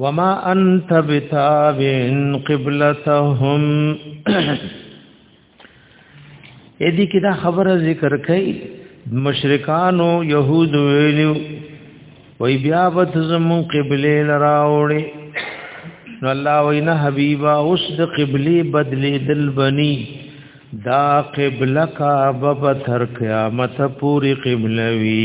وما انت بتاب قبلتهم اې دې کې دا خبره ذکر کړي مشرکانو يهود ویلو وای بیا وت زمون قبله لراوړي نو الله وینا حبیبا اوس د قبله بدلی دل بنی دا قبله کا بب تر قیامت پوری قبله وی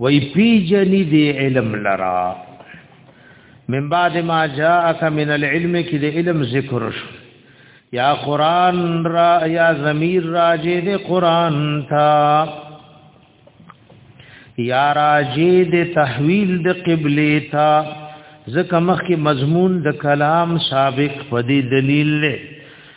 وی پی جنی دی علم لرا من بعد ما جاءک من العلم کی دی علم ذکر شو یا قران را یا ضمیر راجه دی قران تا یا راجه دی تحویل دی قبله تا ځکه مخکې مضمون د کلام سابق په دې دلیل له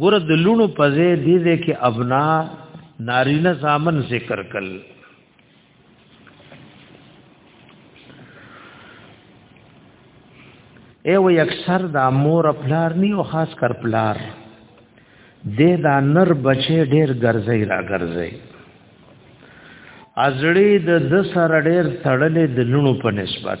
ګور د لونو په ځای دې دې کې ابنا نارینه زامن ذکر کل ای و اکثر د امور پلار نی او خاص کر پلار دې دا نر بچي ډېر ګرځي را ګرځي ازړې د د سره ډېر تړلې د لونو په نسبت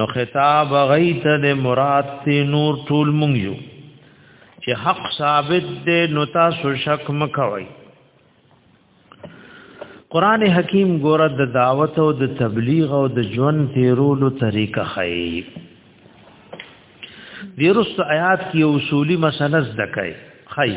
نو خطاب غیت د مراد تی نور ټول مونږ یو چې حق ثابت دی نو تاسو شک مکوئ قران حکیم ګوره د دعوت او د تبلیغ او د ژوند تیرولو طریقه خای دیرست آیات کی اصولی مسله زده کای خای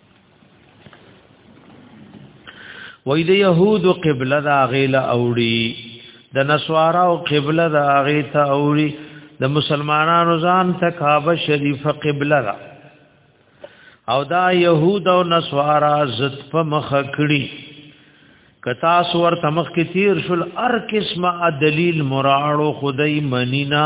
وای د يهود قبله دا غیله اوړي د نسوارا او قبله دا غی ته اوړي د مسلمانانو ځان ته کعبه شریفه قبله را او دا يهود او نسوارا عزت په مخ کړی کتا سور تمخ کی تیر شل ار قسمه دلیل مراړو خدای منینا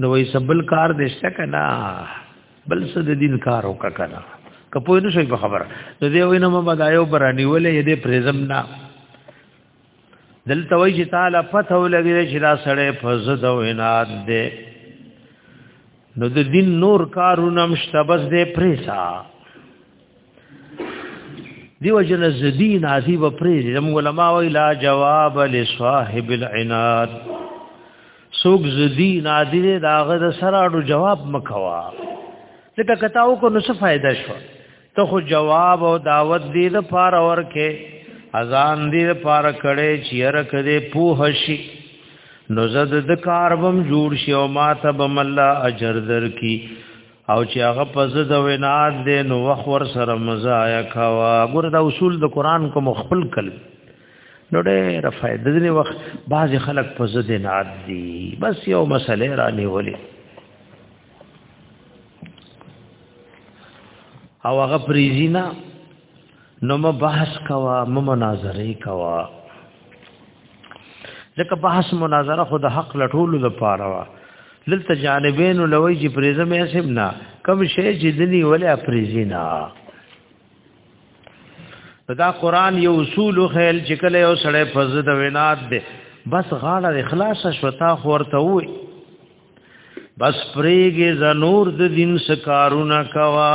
نو وای سبل کار دې شته کنه بل څه د دین کار وکړه کنه کپوی نو شي په خبره نو دی وینم ما دا یو برانی ولې دې پرزم نه دلته وای چې تعالی پته ولګی چې دا سړی فزه د وینات دې نو د دین نور کارونه مشتبس دې پریسا دیو جن زدین عادی و پریز زم علماء وی لا جواب لصاحب العناد سوق زدین عادی دې داغه د سراړو جواب مکوا ځکه کتاو کو نو څه فائدہ شو ته خو جواب او دعوت دې د پار اور کې اذان دې پار کړي چیر کړي پوه شي نو زد د کاربم جوړ شي او ما ته بم الله اجر در کی او چې هغه په زد وینات دی نو وخت ور سره مزایا کاوه ګور دا اصول د قران کوم خپل کل نو ډېر فائدې د دې وخت بعض خلک په زد نه عاد دي بس یو مسله رانی ولي او هغه پریزینا نو م بحث کوا م مناظره کوا ځکه بحث مناظره خو د حق لټولو د پاره وا دلته جانبین لوی چې پریزم یې سم نه کم شی چې دني ولا پریزینا دا قران یو اصول خیل چې کله یو سړی فز د وینات دی بس غاړه اخلاص شوتا خورته وي بس پریګه زنور د دین سکارونه کوا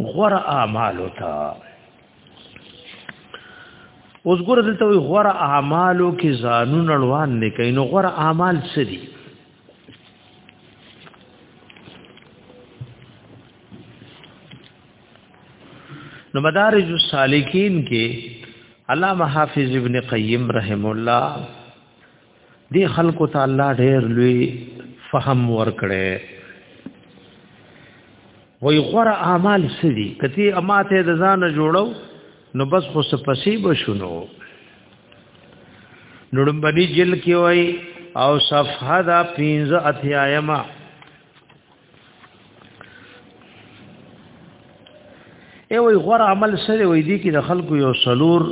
غره اعمال تا اوس ګور دلته وي غره اعمالو کې ځانون روان نه کوي نو غره اعمال څه دي نو مدارج السالکین کې علامه حافظ ابن قیم رحم الله دی خلکو ته الله ډېر لوی فهم ورکړي وای غره اعمال سړي کتی اماته د ځان جوړو نو بس خو سپسی بشونو نړمبني جل کې وای او صفحه دا 15 اتیایما ای وای غور عمل سره وای دي کې د خلکو یو سلور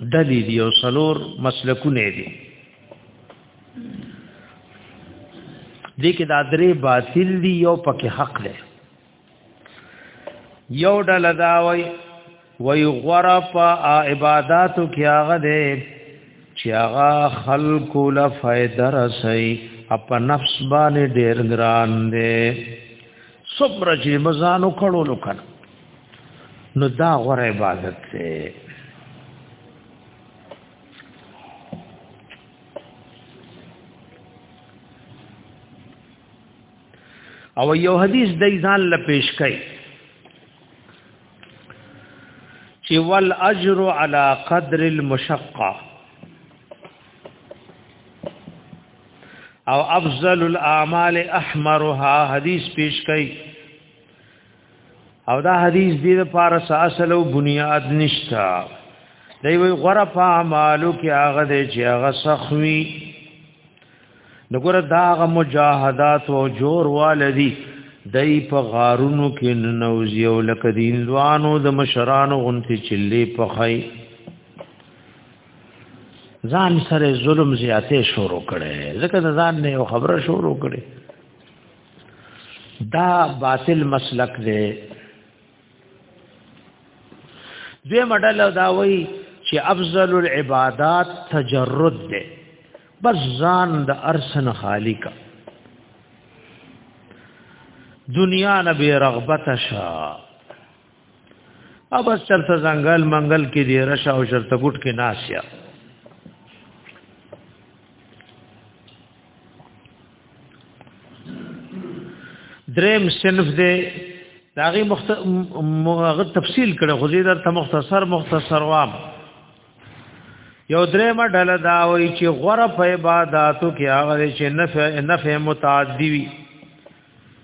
ډلې دي یو سلور مسلکونه دي دې کې دا درې باطل دي یو پکې حق دی یو ډله دا وای وی غره په عبادتو کې هغه دی چې هغه خلق له فائدہ رسي اپ نفس باندې ډېر ګران دی صبر چې مزانو کړو نو کړ نو دا غره عبادت دی او یو حدیث دای ځان ل پیش کړي چې ول اجر علی قدر المشقه او افضل الاعمال احمرها حدیث پیش کړي او دا حدیث دې لپاره اصل او بنیاد نشتا دی وی غره په اعمالو کې هغه دې چې هغه سخوي نګور دا غ مجاهدات او جور والدی دای په غارونو کې ننوزی او لکه دین دوانو د مشرانو غنتی چلی په خای ځان سره ظلم زیاتې شروع کړي ځکه د ځان نه یو خبره شروع کړي دا باطل مسلک دی دوی مډل دا وای چې افضل العبادات تجرد ده بس ځان د ارسن خالق دنیا نبی رغبت شا او بس چرته ځنګل منګل کې دی رشا او چرته ګټ کې ناسیا دریم صنف دی دا غي مخت... مغه تفصیل کړه خو دې درته مختصر مختصر وام یو درې ما ډله دا وای چې غره په عبادتو کې هغه چې نفع نفع متعدی وي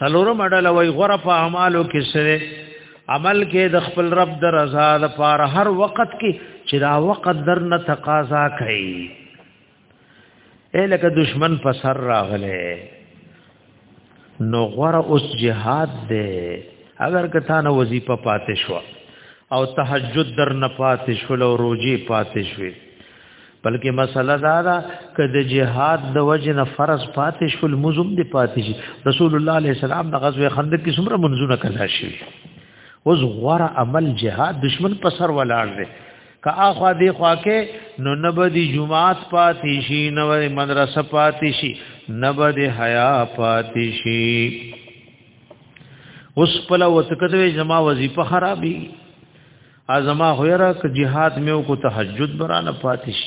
سلور مډل وای غره په اعمالو کې سره عمل کې د خپل رب د رضا د پار هر وخت کې چې دا وخت در نه تقاضا کوي الکه دشمن په سر راغله نو غره اوس جهاد دی اگر کته نه وظیفه پاتې شو او تهجد در نه پاتې شو او روزي پاتې شوي بلکې مسله دا ده چې د جهاد د وجه نه فرض پاتې شو المزم دی پاتې شي رسول الله علیه السلام د غزوه خندق کې څومره منځونه کړا شي اوس غره عمل جهاد دشمن په سر ولاړ دی که اخوا دی خوا کې نو نبدي جمعات پاتې شي نو مدرسه پاتې شي نبدي حیا پاتې شي اوس په لوتکته جما وظیفه خرابي ازما هویرا ک جهاد میو کو تهجد برانه پاتش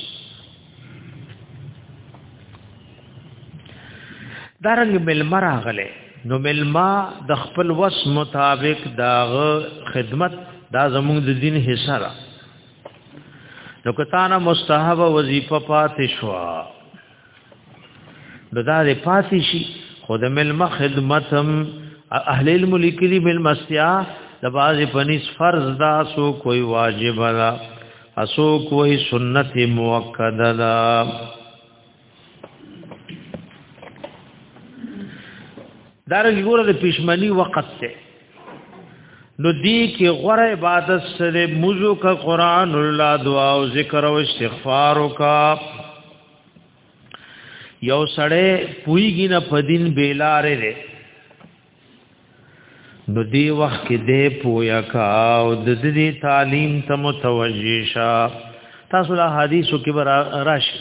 دارنګ ملما راغله نو ملما د خپل وس مطابق داغه خدمت دا زموږ د دین حصہ را نو کتانه مستحب وظیفه پاتې شوه نو دا د پاتې شي خود ملما خدمتم اهل علم لیکلی ملمستیا د باز پنیس فرض دا سو کوئی واجب دا اسو کوئی سنت موکد دا دارنګ ګوره د پښمنی وخت ته نو دی کې غره عبادت سره موزو کا قران الله دعا او ذکر او استغفار وکړه یو سړی پویږي نه پدین بیلارې ده نو دی وخت کې دی پویا کا او د دې تعلیم ته متوجه شه تاسو له حدیثو کې راشي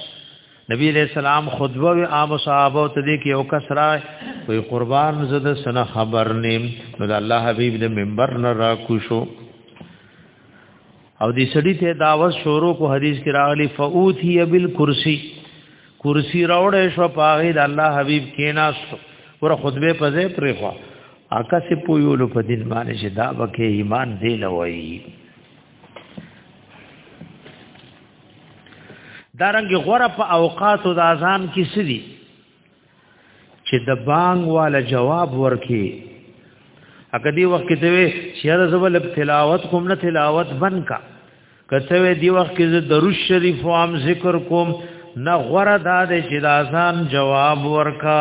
نبی علیہ السلام خطبه و عام صحابه ته دې کې او کسرا وی قربان زده سنا خبر نیم نو الله حبیب د منبر نه را کوشو او دې سړی ته داوس شورو کو حدیث کې راغلی فوتی بالکرسی کرسی راوړې شو پاغې د الله حبیب کې ناس ور خطبه پځې پرې خو اکا سي پویولو په دین باندې چې دا وکه ایمان دی نه وایي دارنګ غره په اوقات د اذان کې سړي چې د بانګ والا جواب ورکي اګه دی وخت کې ته وي چې زبل تلاوت کوم نه تلاوت بن کا کته وي دی وخت کې درود شریف او عام ذکر کوم نه غره دا چې د اذان جواب ورکا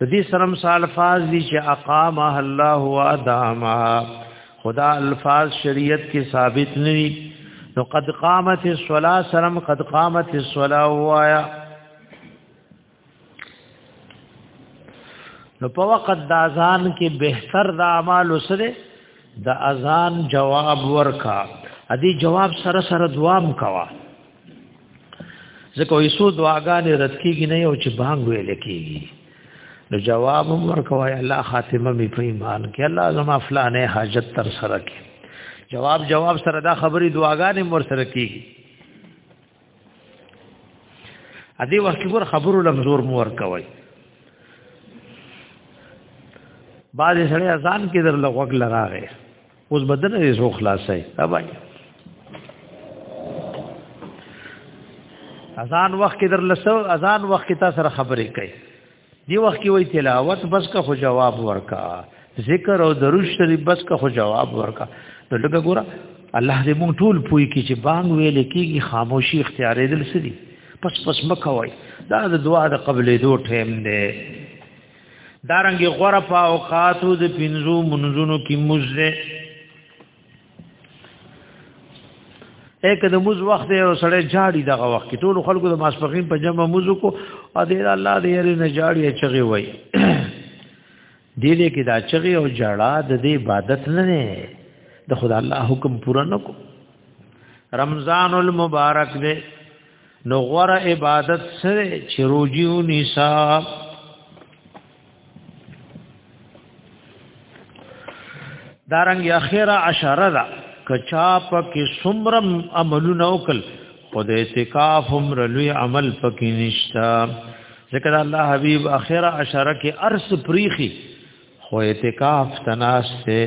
د دې سره مثال الفاظ دي چې اقامه الله و اداما خدا الفاظ شریعت کې ثابت نه دي نو قد قامت الصلاه سرم قد قامت الصلاه وایا نو په وخت د اذان کې بهتر د اعمال سره د اذان جواب ورکا ادي جواب سره سره دوام کوا ځکه وې سو دعاګانې رد کیږي نه او چې بانګ ویل کیږي نو جواب ورکوي الله خاتمه می په ایمان کې الله زما فلانه حاجت تر سره کې جواب جواب سره دا خبرې دعاګانې مور سره کیږي ا دې وخت کې خبرو لمزور مور کوي بعضې سړی ازان کې در لغوږ لراغې اوس بدل یې زو خلاصای ابای اذان وخت کې در لسو اذان وخت کې تاسو سره خبرې کوي دی وخت کې وای تلاوت بس کا خو جواب ورکا ذکر او درود شریف بس کا خو جواب ورکا نو لږه ګوره الله دې مونږ ټول پوي کې چې بانګ ویل کېږي خاموشي اختیارې دل سړي پس پس مکوي دا د دعا د قبلې دوه ټیم دی دارنګ غره په اوقاتو د پنځو منځونو کې مزه اګه د موز وخت دی او سړی جاړي دغه وخت کې ټول خلکو د ماسپخین په جمع موز کو ا دې الله دې یې نه جاړي چغي وای دې دې کې دا چغي او جړا د دې عبادت نه نه د خدای الله حکم پورا نکو رمضان المبارک دې نو غره عبادت سره چې روجیو نصاب دارنګ اخره عشره دا کچا پکې سمرم عملونه وکړ خو د اعتکاف هم رلوی عمل پکې نشتا ذکر الله حبیب اخره عشره کې ارس پریخي خو اعتکاف تناسته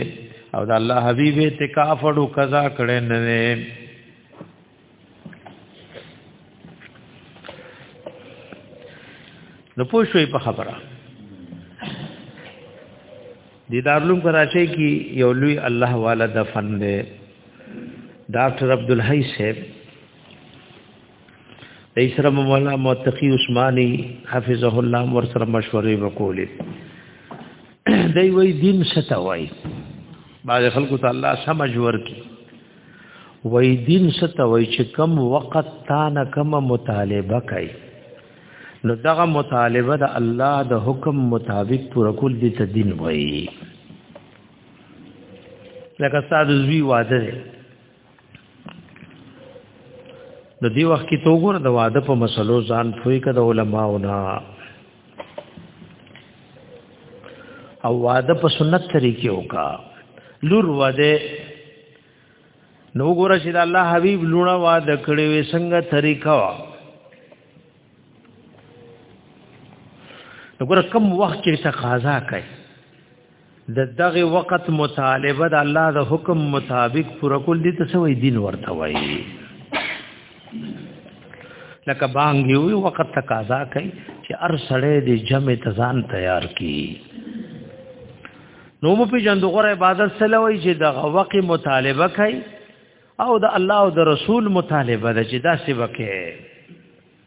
او د الله حبیب اعتکاف ورو قضا کړي نه نو پوه شوې په خبره د دارلوم کراچۍ کې یو لوی الله والا دفن دی ډاکټر عبد الحی صاحب د اسره مولا متقی عثماني حفظه الله ور سره مشورې وکولې دی وی دین ستوي بعض خلکو ته الله سمجھ ورکي وای دین ست وای چې کم وخت تا نه کم مطالبه کوي نو دغه مطالبه د الله د حکم مطابق پر کول دي ته دین وای لکه ساده زوی واده دی د دې وخت کې تو ګور د واده په مسلو ځان فوی کده علماونه او واده په سنت طریقې وکا لور واده نو ګور چې د الله حبيب لونه واده کړې وې څنګه طریقه وا نو ګور کم وخت کې تقاضا کوي د دغه وخت مطالبه د الله د حکم مطابق پر کول دي ته سوې دین ورته وایي لکه بانګ یو وخت تقاضا کوي چې هر سړی د جمع تزان تیار کی نو مو په جندو غره عبادت سره وایي چې د وخت مطالبه کوي او د الله او د رسول مطالبه ده چې دا څه وکړي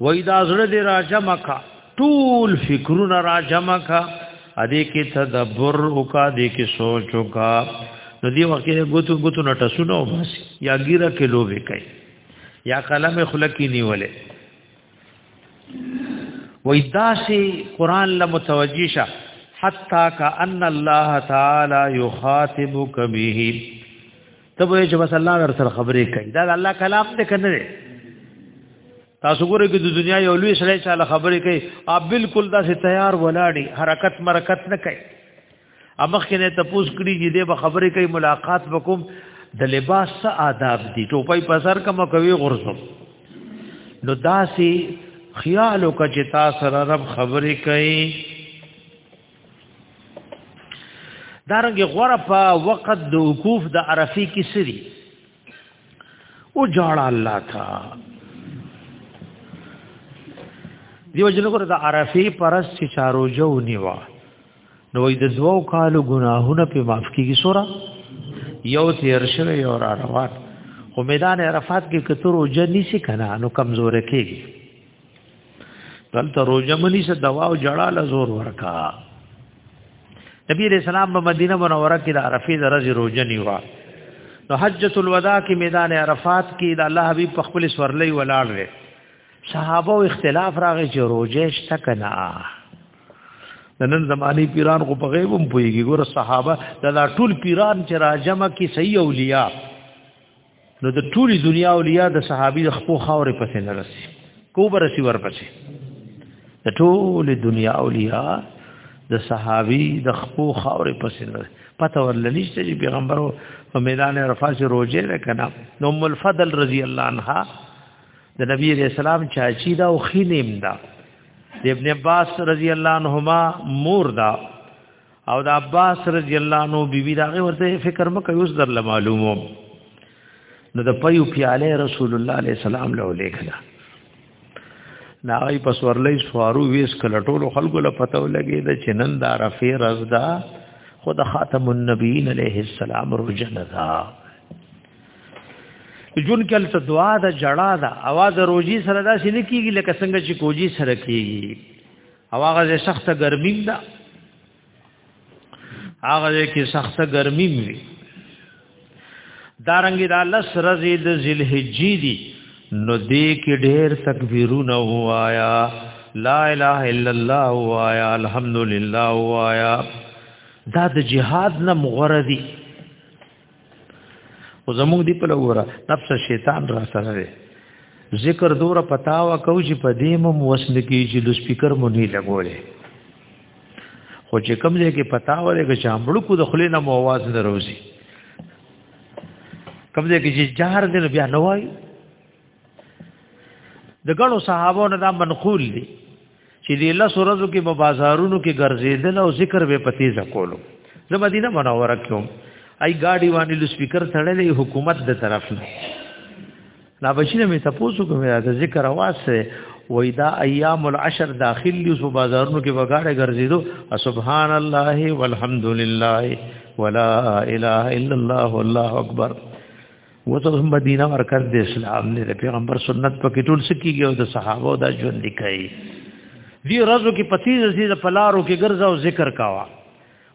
وای دا زړه دې راجمع کا ټول فکرونه راجمع کا ا دې کې تدبر وکا دې کې سوچ وکا نو دې وخت کې غوتو غوتو نټه سونو بس یا ګیره کې لوبې کوي یا قلم خلقی نیولې وای دا سي قران له متوجي شه حتا کأن الله تعالی یخاطبک به ته به چې بس الله در سره خبرې کوي دا الله کلام دې کنه دی تاسو ګورئ چې د دنیا یو لوی سړی چې له خبرې کوي ا بالکل دا سه تیار ولاړی حرکت مرکت نه کوي امخ کې نه تپوس کړی چې دې به خبرې کوي ملاقات وکوم د لباس څه آداب دي ټوپۍ په سر کوم کوي غرزم نو داسي خیال وکړه چې تاسو سره رب خبرې کوي دارنګ غره په وخت د وقوف د عرفي کې سری او جوړ الله تا دیو جن ګره د عرفي پرس چې چارو جو نیوا نو د دوو کالو ګناهونه په معاف کیږي سورا یو تیر شوی یو را روان خو میدان عرفات کې کتر او جنې سي کنه نو کمزور کېږي دلته روزه منی څه دوا او جړا له زور ورکا نبی رسول الله په مدینه منوره کې د عرفه درځي روزه نیوا نو حجۃ الوداع کې میدان عرفات کې د الله حبیب په خپل سورلې ولاړ وي صحابه او اختلاف راغی چې روزه شته کنه نن زمانی پیران خو په غیب هم پويږي ګور صحابه دا ټول پیران چې راجمه کې صحیح اولیاء نو د ټولي دنیا اولیاء د صحابي د خپل خاورې پسې نه رسی کو برسی ور پسې د ټولي دنیا اولیاء د صحابي د خپل خاورې پسې نه پته ورللی چې پیغمبر په میدان عرفات روزه نه کنا نو ام الفضل رضی الله عنها د نبی رسول الله چاچی دا او خینیم دا د ابن عباس رضی الله عنهما مور دا او د عباس رضی الله عنه بیبي دا ورته فکر مکه اوس در معلومو نو د پيو پیاله رسول الله عليه السلام له لیکلا ناغی پس ورلې سوارو ویس کله ټول خلکو له پته ولګي د چنن دا رفي رزدا خود خاتم النبیین علیه السلام روجنه دا جون کل ته دعا دا جړا دا आवाज روجي سره دا سینې کیږي لکه څنګه چې کوجي سره کیږي او هغه ځای سخته ګرمي ده هغه ځای کې سخته ګرمي وي دارنګي دا لس رزي د ذلحجې دي نو دې کې ډېر تکبیرونه وایا لا اله الا الله وایا الحمدلله وایا دا د جهاد نه مغردي او زموږ دی په لوره نفس شیطان را سره دی ذکر دور پتاوا کو چې په دې مم وسن کې چې د سپیکر مو نه لګولې خو چې کم ځای کې پتاوا لري چې امړو کو د خلینو مو आवाज نه روزي کم ځای کې چې جار دې بیا نه وای د ګڼو صحابو نه دا منقول دي چې د لس ورځو کې په بازارونو کې ګرځېدل او ذکر به په تیزه کولو زه مدینه منوره کوم ای ګاډي باندې لو سپیکر تړلې حکومت د طرف نه لا بشینه می تاسو کوم دا ذکر واسه وای دا ایام العشر داخل یو سو بازارونو کې وګاړه ګرځیدو سبحان الله والحمد لله ولا اله الا الله والله اکبر وته هم مدینه مرکز د اسلام نه د پیغمبر سنت په کې ټول سکیږي او د صحابه او د ژوند لیکي دی رزو کې پتی زید په لارو کې ګرځا او ذکر کاوه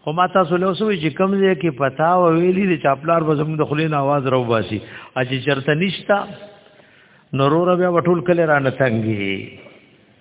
خو ما تاسو له سوي چې کم ځای کې پتا او ویلي د چاپلار به زموږ د خلینو आवाज راو باسي اجي چرته نشتا نورور بیا وټول کله را نه تنګي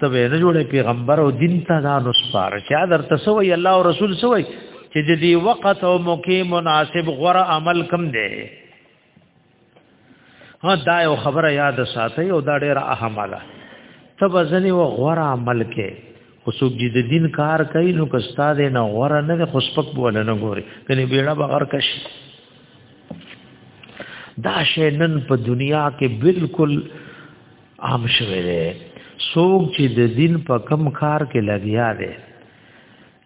ته به نه جوړې پیغمبر او دین ته دا نو سپار چې در تسوي الله او رسول سوي چې د دې وخت او موقع مناسب غره عمل کم دی ها دا یو خبره یاد ساتي او دا ډیره اهمه ده ته ځنی و غره عمل کې خصوص دې د دین کار کوي نو کستا دې نه غره نه خو سپک بوله نه ګوري کني بیړه بغیر کش دا شی نن په دنیا کې بالکل عام شوه دی څوک چې د دین په کم کار کې لګیا دی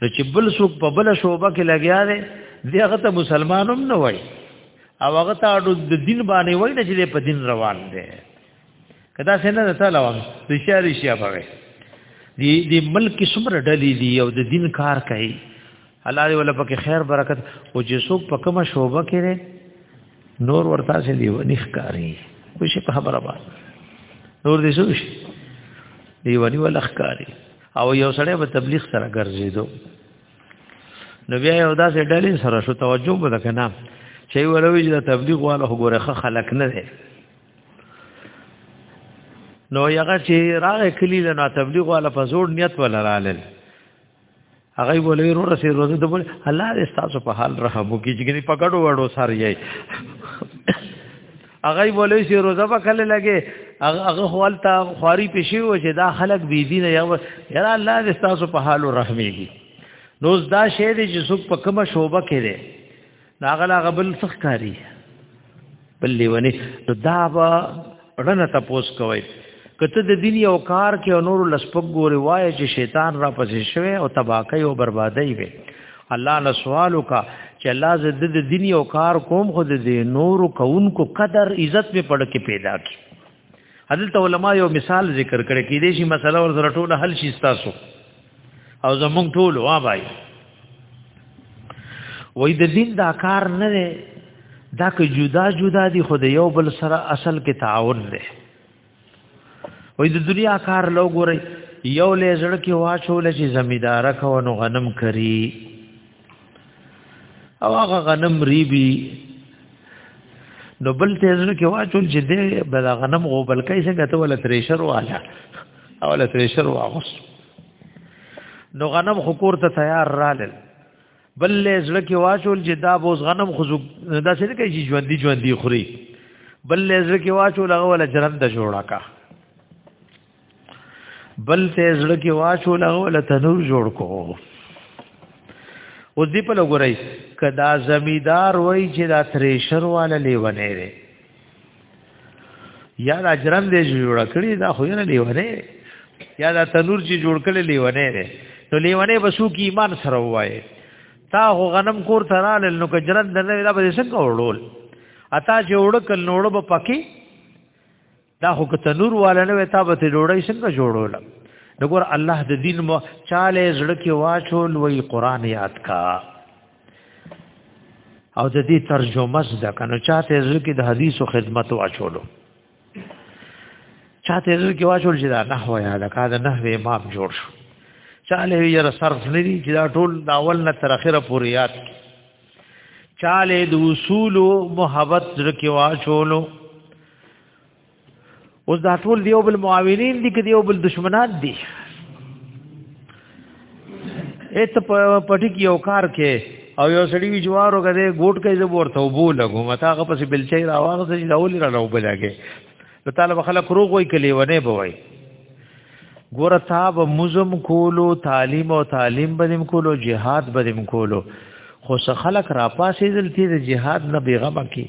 نو چې بل څوک په بل شوبه کې لګیا دی دغه ته مسلمانوم نه وای او هغه ته د دین باندې وای نه چې په دین روان دی کدا څنګه نه تعالی وام رشیا رشیا پوي دی دی ملک څومره ډلې دی او د دین کار کوي الله دې ولا پکې خیر برکت او چې څوک په کومه شوبه کې نور ورته سي دی ونیخ کاری خو شي په خبره باندې نور دې څه شي دی ونی ولا خکاری او یو سړی په تبلیغ سره ګرځیدو نو بیا یو داسې ډلې سره شو توجه وکړه کنه چې ولوي چې تبلیغ والا وګوره خلک نه دی نو یغه چې راغې کلی له تبلیغ والا په زور نیت ولا رالل هغه ولې رو رسې روزه ته بول الله دې تاسو په حال رحم وکړي چې ګني پکړو وړو سار یې هغه ولې چې روزه وکړه لګي هغه خپلتا خواري پېښې و چې دا خلک بي دي نه یو یاره الله دې تاسو په حال رحمېږي نو دا شی دې چې څوک په کومه شوبه کې ناغلا غبل څخ کاری بل لیونی نو دا به رنه تاسو کوي کته د دین یو کار کې او نور لسپک ګوري وای چې شیطان را پسې شوی او تباکې او بربادي وي الله نه سوال وکا چې الله ز د دین یو کار کوم خو د نور کوونکو قدر عزت په پړ کې پیدا کی حضرت علما یو مثال ذکر کړی کې دې شي مسله ور سره ټوله حل شي تاسو او زمونږ ټول وا بای وای د دین دا کار نه دی دا که جدا جدا دي خو د یو بل سره اصل کې تعاون دی وای د دنیا کار لو ګوري یو لې زړه کې واچول چې زمیدار کو نو غنم کری او هغه غنم ریبي نو بل ته ځل کې واچول چې دې بل غنم غو بل کای څنګه ته ول تریشر والا او ول تریشر واغس نو غنم خو کور ته تیار رالل بل ځل کې واچول چې دا بوز غنم خو دا څه کوي چې ژوندۍ ژوندۍ خوري بل ځل کې واچول هغه ول جرم د جوړا کا بل ته زړه کې واچو له ول تنور جوړ کو اوس دی په لګورای کدا زمیدار وای چې دا تریشر والا لیونه دی یا دا جرم دې جوړ کړی دا خو نه لیونه یا دا تنور چې جوړ کړی لیونه دی نو لیونه بسو کې ایمان سره وای تا هو غنم کور تراله نو کجرن دنه دا به څنګه وړول اتا چې وړکل نوړ به پکی دا خو که تنور والا نه وي تا به ته ډوړی څنګه جوړول نو ګور الله د دین مو چاله زړه کې واچول وی قران یاد کا او د دې ترجمه زده کنه چاته زړه کې د حدیثو خدمت واچولو چاته زړه کې واچول چې دا نحو یاد کا د نحو امام جوړ شو چاله یې صرف نه دي چې دا ټول داول نه تر اخره پورې یاد کی چاله د اصول محبت زړه کې واچولو اوس دا ټول دیو بل معاونین دي کې دیو بل دشمنان دي ایت پټی کې یو کار کې او یو سړی وی جوارو کده ګوټ کې زبور ته وبو لګو متا غ پس بلچې راوغه چې راولې را لوبه لګي د طالب خلک روغ وای کلی ونه بوي ګور تا به مزم کولو تعلیم او تعلیم بدیم کولو جهاد بدیم کولو خو څه خلک را پاسې دلته د جهاد نه بیغمه کی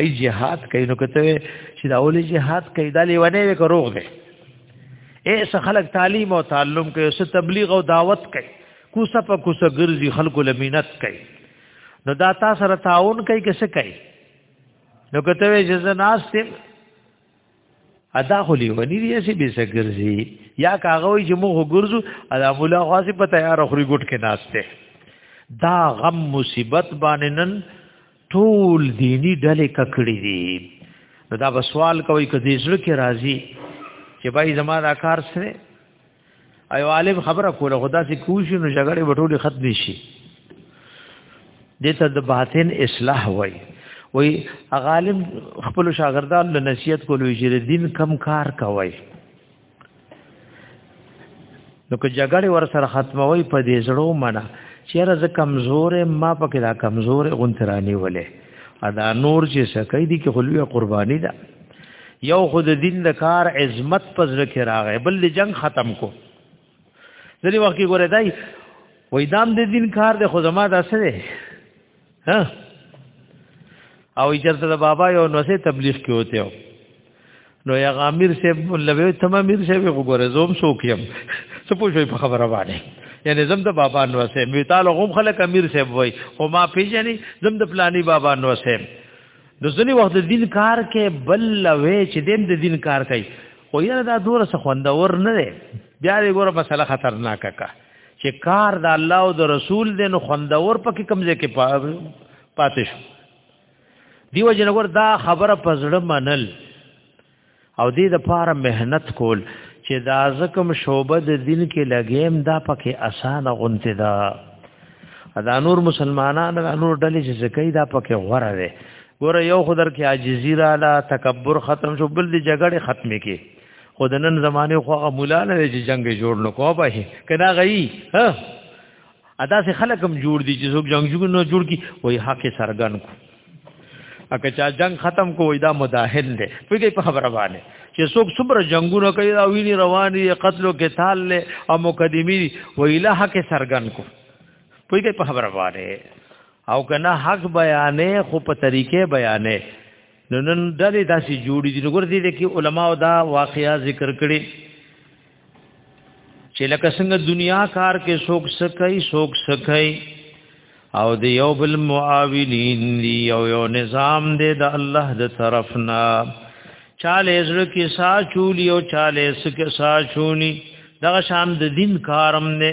ای جهاد کین نو کته چې دا اولی جهاد کای دا لیونه وک روغ دی اے څه خلک تعلیم او تعلم کوي څه تبلیغ او دعوت کوي کوسه په کوسه ګرځي خلکو لمینت کوي نو دا تاسو سره تعاون کوي که څه کوي نو کته وی چې زناس تیم ادا خو لیونی دی چې به سګرځي یا کاغه وی چې موږ ګرځو ادا مولا خاصه په تیار خوري ګټ کې ناشته دا غم مصیبت باندې نن ټول دینی ډلې ککړې دي نو دا سوال کوي کدي زړه کې راضي چې بای زما دا کار سره ایو عالم خبره کوله خدا سي کوشي نو جګړه وټولې ختم شي دته د باطن اصلاح وای وای غالم خپل شاګردان له نصیحت کولو چې دین کم کار کوي نو که جګړه ور سره ختموي په دې زړه منه چیرې ز کمزورې ما پکې دا کمزورې غونترانی ولې ادا نور چې سکه دي کې خلوی قرباني ده یو خود دین د کار عظمت پزړه کې راغې بل جنگ ختم کو ځلې وخت کې ګوره دای وې دام د دین کار د خدما داسې ده ها او اجازه د بابا یو نوسه تبلیغ کې وته نو یا غامیر صاحب لوي تم امیر صاحب وګوره زوم سوکیم څه پوښوي په خبره باندې یعنی زم د بابا نو سه میتال غوم خلک امیر صاحب وای او ما پیژنې زم د پلانی بابا نو سه د ځنی وخت د دین کار کې بل لوي چې دیم د دین کار کوي خو یاره دا دوره څه خوندور نه دی بیا دې ګوره مسله خطرناکه کا چې کار د الله او د رسول دین خوندور پکې کمزې کې پاتې شو دیو جنګور دا خبره پزړه منل او دې د پاره مهنت کول چې دا زکم شوبه د دین کې لګیم دا پکې اسانه غونته ده دا نور مسلمانان دا نور ډلې چې زکې دا پکې غوره ده ګوره یو خدر کې عاجزی را لا تکبر ختم شو بل دې جګړه ختمې کې خود نن زمانه خو مولا نه چې جنگ جوړ نکو به کنا غي ها ادا سه خلک هم جوړ دي چې څوک جنگ جوړ نه جوړ کی وای حق سرګن کو اګه چا جنگ ختم کو وای دا مداهن دي پیګه په خبره باندې چې څوک صبر جنگونه کوي دا ویني رواني قتل او قتال له او مقدمي وای له حق سرګن کو پیګه په خبره باندې او کنه حق بیانې خو په طریقې بیانې نو نن دلې داسې جوړې دي نو ګور دي کې علما دا واقعیا ذکر کړي چې لکه څنګه دنیا کار کې څوک سکای څوک سکای او د یو بل معاونین دی یو یو نظام دی د الله د طرفنا چاله زړه کې سا چولی او چاله سکه سا چونی دغه شان د دین کارم نه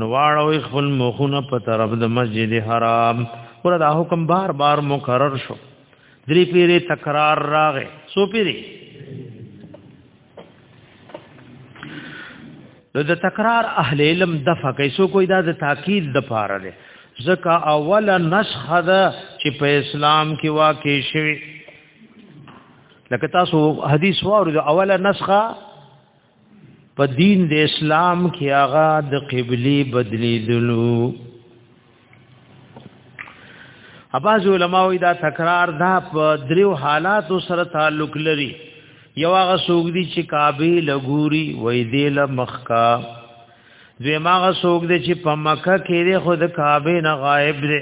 نو واړوي خپل مخونه په طرف د مسجد حرام ور دا حکم بار بار مکرر شو درې پیری تکرار راغې سو پیری نو د تکرار اهل علم د فقېسو کوئی دا د تاکید د پاره ده ځکه اوله نسخ ده چې په اسلام کې واقع شوی لکه تاسو حدیث واره اوله نسخه په دین د اسلام کې هغه د قبلي بدلیدلو اباز علماء دا تکرار دا په دریو حالاتو سره تعلق لري یو هغه سوګ دي چې کعبه لګوري وې دې لمخکا دوی ماغه سوګ دي چې په مکه کې دې خود کعبه نه غائب دي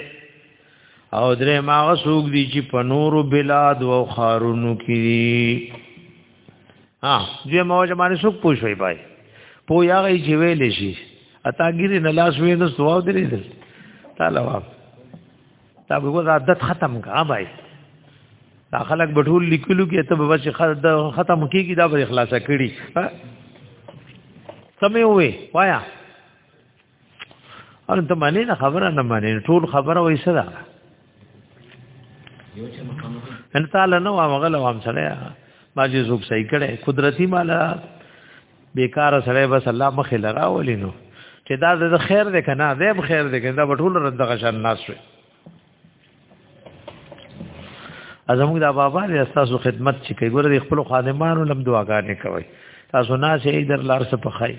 او درې ما غسوګ دي چې په نورو بلاد او خارونو کې ها دې موج باندې څوک پوښوي پای پو یا غي چې ویل شي اتا ګيري نه لاس وې نو سواو درې دل تعالی وا تا به وځه عادت ختم کا بای دا خلک بټول لیکلو کې ته به بس ختم کیږي دا به اخلاص کړي سمې وې وایا ان ته معنی نه خبره نه معنی ټول خبره وای سره ان تعالی نو مغل وام سره ما جی زوب صحیح کړي قدرتی مالا بیکار سره بس الله مخې لراولینو چې دا د خیر دی کنه زیب خیر دی کنه دا ټول رد غشن ناس وي ازموږ د بابا د تاسو خدمت چې کوي ګوره د خپل خادمانو لم دعاګانې کوي تاسو نه شي در لار څه پخای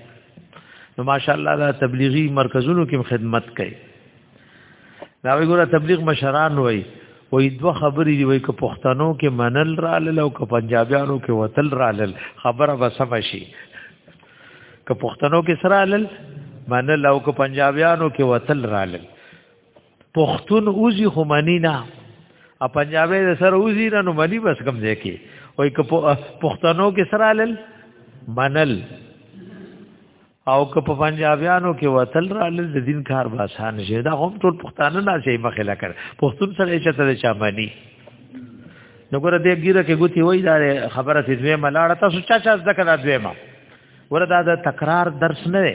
نو ماشاءالله دا تبلیغي مرکزونو کې خدمت کوي دا وی ګوره تبلیغ مشران وای وای دوه خبرې دی وای ک پښتنو کې منل رالل او ک پنجابیانو کې وتل رالل خبره به سم شي ک پښتنو کې سره رالل منل او ک پنجابیانو کې وتل رالل پښتون اوزی خو منی نه ا پنجابی د سر اوزی نه نو منی بس کم ځای کې وای که پښتنو کې سره لل منل او که په پنجابیانو کې وتل را لل د دین کار به آسان شي دا هم ټول پښتانه نه شي مخه لا کړ پښتون سره چې ته چا منی نو ګره دې ګیره کې ګوتی وای دا خبره چې دوی ملاړه تاسو چا چا ذکر دوی ما وردا دا تکرار درس نه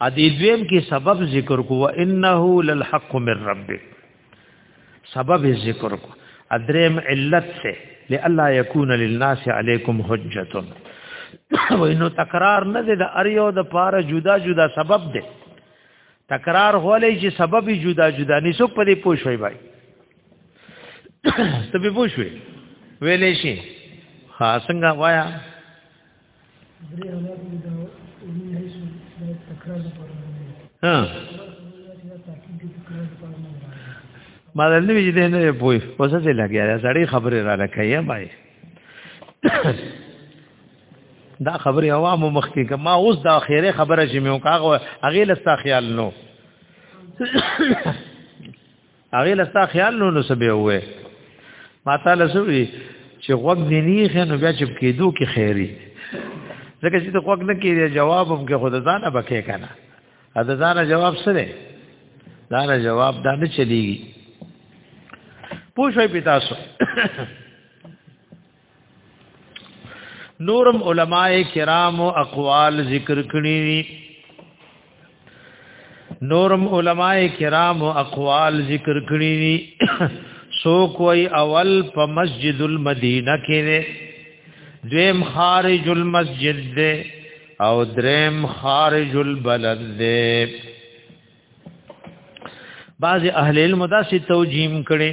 ا دې دویم کې سبب ذکر کو انه للحق من ربک سبب ذکر کو ادریم علت سے لالا یکون للناس علیکم حجت وینو تکرار نه دې د اریو د پاره جدا جدا سبب دی تکرار هولې چې سبب جدا جدا نسو په دې پوښوي بای ته به پوښوي ویلې شي خاصنګ وایا ها ما د نوې دې نه پوي اوس څه لګیا دا سړی خبره را لکایې بای دا خبره عوام مخ کې ما اوس د اخیره خبره چې مې وکاغه هغه لستا خیال نو هغه لستا خیال نو نو سبه وې ما تعالی سوي چې غوږ دې نه خنو بیا چې کېدو کې خیری ځکه چې ته غوږ نه کېږي جواب هم کې خود ځانه بکې کنه ا د ځانه جواب سره ځانه جواب دا نه چلیږي پوښوي پتا سو نورم علماء کرام او اقوال ذکر کړی دي نورم علماء کرام او اقوال ذکر کړی دي سو کوئی اول په مسجد المدینه کې ده دویم خارج المسجد ده او دریم خارج البلد ده بعض اهل علم دا سي توجیم کړي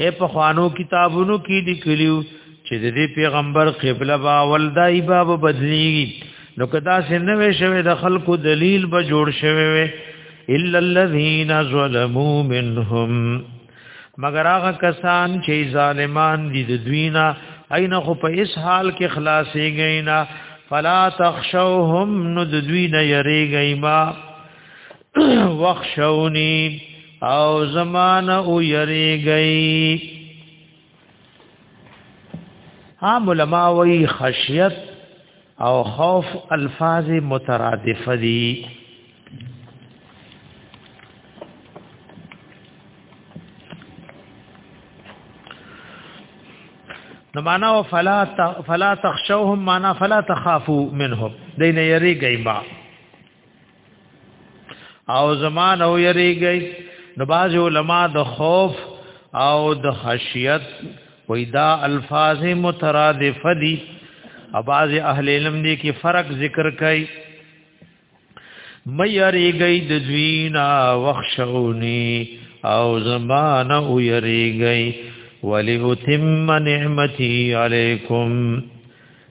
اے په خوانو کتابونو کې لیکلیو چې د دې پیغمبر قبله با ولدای با بدلیږي نو کدا څنګه وې شوی د خلکو دلیل به جوړ شوی وي الا الذين ظلموا منهم مگر هغه کسان چې ظالمان دي د دوینا اين خو په اس حال کې خلاصې غینا فلا تخشوهم نو د دوینا یریږي ما وخشونی او زمان او یریږي عام علماء وی خشیت او خوف الفاظ مترادف دي نو معنا او فلا فلا تخشوهم معنا فلا تخافوا منهم دین یریږي ما او زمان او یریږي نو باز علماء د خوف او د خشیت وېدا الفاظ مترادف دي اباز اهل علم دي کې فرق ذکر کوي مې یریږي د دوینا وخشونی او زمان او یریږي ولاتم نعمتي علیکم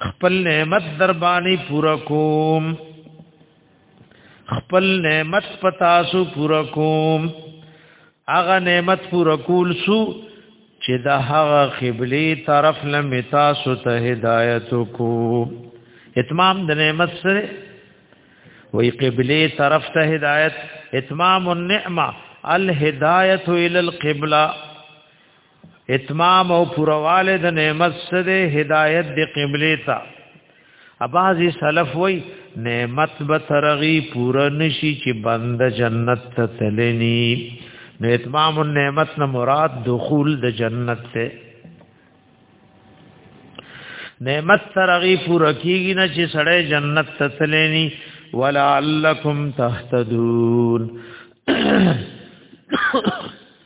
خپل نعمت در باندې پورا کوم خپل نعمت پتا سو پورا کوم هغه نعمت پورا کول سو چې د هغه قبلي طرف لم تاسو ته هدایت کو اتمام د نعمت سره وی قبلي طرف ته هدایت اتمام النعمه الهدایت الى القبلہ اتمام او پرواله د نعمت سره هدایت د قبله تا اباظی سلف وای نعمت به ترغی پورا نشي چې بند جنت ته تلنی نو اتمام النعمت نه مراد دخول د جنت ته نعمت ترغی پورا کیږي نه چې سړی جنت ته تلنی ولعلکم تهتدون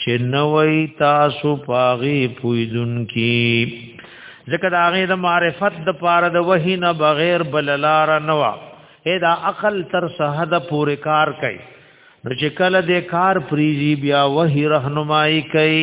چې نوې تاسو پاغي پویدون کی ځکه دا غي د معرفت د پاره د وحی نه بغیر بل لار نه وا دا عقل تر سهد پورې کار کوي نو چې کله د کار پریزي بیا وحی رهنمایي کوي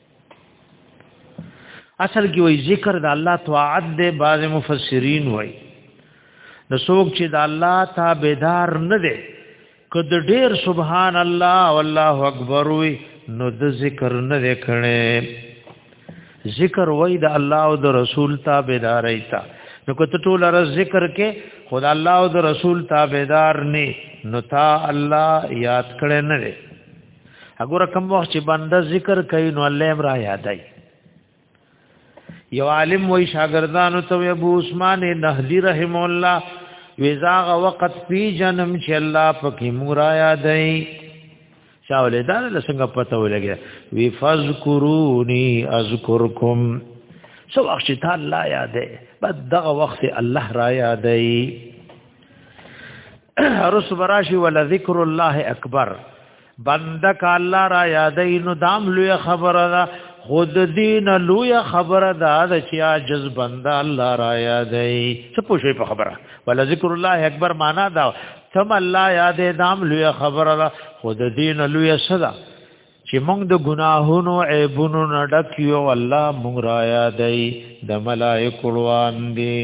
اصل کې وای ذکر د الله طاعت دی بعض مفسرین وای نو څوک چې د الله تابعدار نه دی کله ډیر سبحان الله والله اکبر وی نو د ذکر نه دی کړي ذکر وای د الله او د رسول تابعدار ایتا نو کته ټول را ذکر کې خدا الله او د رسول تابعدار نه نو تا الله یاد کړي نه اګوره کوم وخت چې بنده ذکر کوي نو الله امر یادای یو عالم وای شاګردانو ته ابو عثمان نهدی رحم الله وزاغ وقت پی جنم چې الله پکې مور یادای شاول دا له څنګه پته ولګي وی فذکرونی اذکرکم سو وخت ته الله یادای بد دغه وخت الله را یادای رس براشی ول ذکر الله اکبر بنده کا الله را یادین دام لوی خبره ده خود دین لوی خبره ده د چیا جز بنده الله را یادای څه پوښی په خبره ول ذکر الله اکبر معنا دا تم الله یاد دام لوی خبره ده خود دین لوی صدا چې موږ د ګناهونو عیبونو نه ډک یو الله موږ را یادای د ملائکه روان دي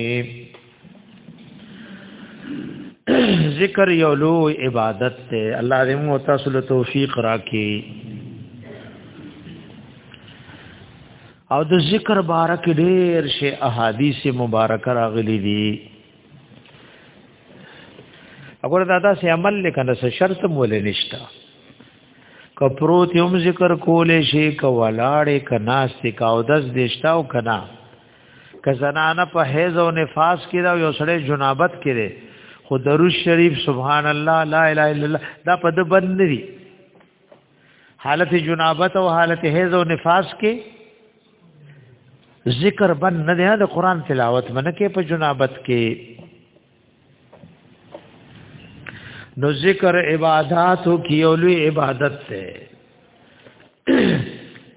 ذکر یو لو عبادت ته الله دې موږ تاسو له توفیق راکړي او د ذکر بارک ډېر شی احادیث مبارک راغلي دي وګوره دا داسې عمل لکنه څه شرط مول نشتا کپروت هم ذکر کولې شي ک ولاړې ک ناس تی کا او دس دشتا او کنا ک زنانه په حیز او نفاس کې دا یو سړی جنابت کړي خو درو شریف سبحان الله لا اله الا الله دا په د بند دی حالت جنابت او حالت حیز او نفاس کې ذکر بند نه دی د قران تلاوت منکه په جنابت کې نو ذکر عبادت کیو لوی عبادت ته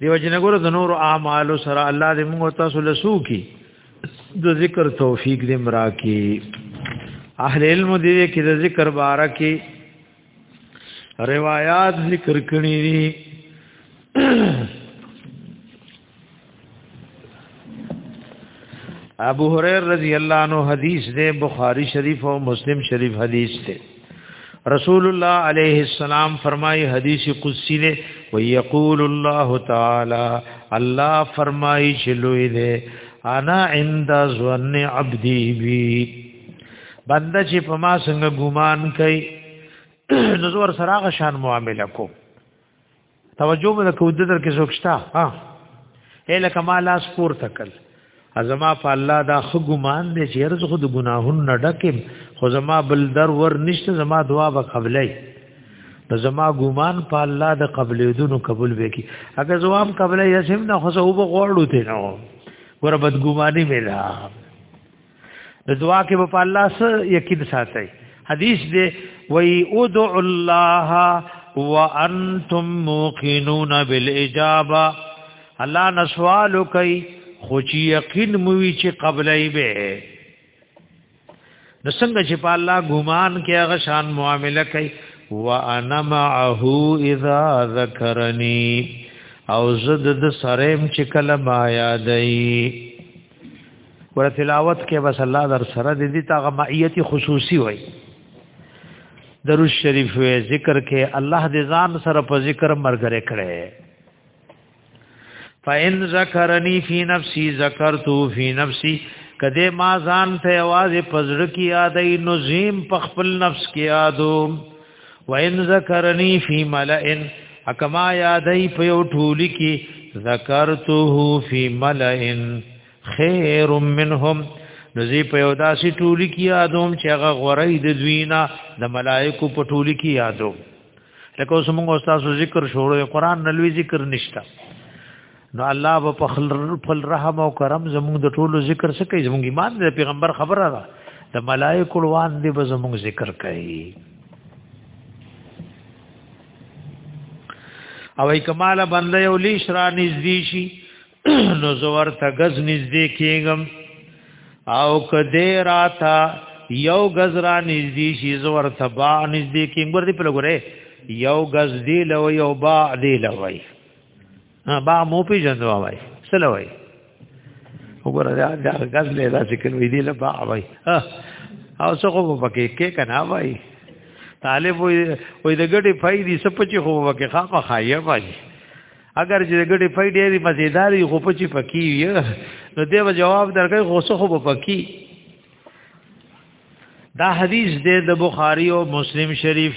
دیو جنګورو د نور اعمال سره الله دې موږ تاسو له سو کی د ذکر توفیق دې مرا کی اهل علم دې کې د ذکر بارا کی روایت ذکر کړی ابو هريره رضی الله عنه حدیث دے بخاری شریف او مسلم شریف حدیث دے رسول الله علیه السلام فرمای حدیث قدسی نے و یقول الله تعالی الله فرمای چلوې دے انا عند ظن عبدی بی بنده چې په ما څنګه ګومان کوي نو زور سراغ شان معاملې کو توجه به کو د در کې زوښتا ها اله کمال اس پور تکل ازما په الله دا خو ګمان دې چې ارز خود ګناهون نه ډکم خو زما بل در ور نشته زما دعا به قبلای نو زما ګمان په الله د قبلې دونو قبول وکي اګه جواب قبلې یسم نه خو زه وب غوړو ته نه ګور بد ګماني مې د دعا کې په الله سره یقین ساتي حدیث دی وی ادع الله وانتم موقنون بالاجابه الله نسوال کوي خو چې یقین موي چې قبلای به نو څنګه چې په الله ګمان کې هغه شان معامله کوي وانا معه اذا ذكرني او زد د سریم چې کله ما یادای ور تلاوت کې بس الله در سره د دې تاغه معیت خصوصي وای درود شریف وې ذکر کې الله دې ځان سره په ذکر مرګره کړي فإن ذكرني في نفسي ذكرت في نفسي کده ما ځان ته आवाज پزړ کی یادې نو زیم په خپل نفس کې یادو وان ذکرنی فی ملئن اکما یادای په یو ټولی کې ذکرته فی ملئن خیر منهم نزی په یو داسې ټولی کې یادوم چې هغه غوړی د دوینا د ملائکو په ټولی کې یادوم لکه اوس موږ استاد ذکر شروع قرآن نلوي ذکر نشته نو الله به په خپل رحم او کرم زموږ د ټولو ذکر سکه زموږ ایمان د پیغمبر خبره ده د ملائکه روان دی به زموږ ذکر کوي او ای کمال بنده یو لیش را نږدې شي نو زور ته غز نږدې کېږم او کده راتا یو غز را نږدې شي زور ته با نږدې کېږم ورته په لګره یو غز دی لو یو با دی لوي ها با مو پی جندو وای سلو وای وګوره دا دا غز له دا چې کوي دی له با وای او څه خو پکې کې کنه وای طالب وای وای د ګډي فائدې سپچې خو وکه خامہ خایې وای اگر چې د ګډي فائدې ډېری مزیداری خو پچې پکې وي نو دیو جواب درکې خو څه خو پکې دا حدیث دې د بخاری او مسلم شریف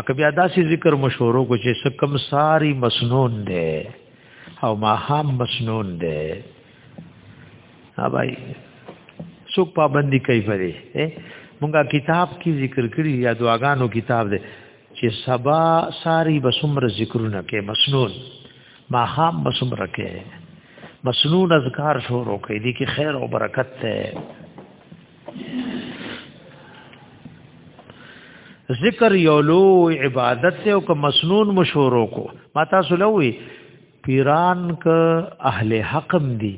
اکه بیا داسې ذکر مشورو کو چې سکم ساری مسنون دی او ما هم مسنون دی ها بھائی څوک پابندي کوي پرې مونږه کتاب کې ذکر کړی یا دعاګانو کتاب دی چې سبا ساری بسمر ذکرونه کې مسنون ما هم بسمر کې مسنون اذکار شروع کړي دي کې خیر او برکت ته ذکر یو لو عبادت ته او که مسنون مشورو کو ما تاسو لوي پیران ک اهل حقم دي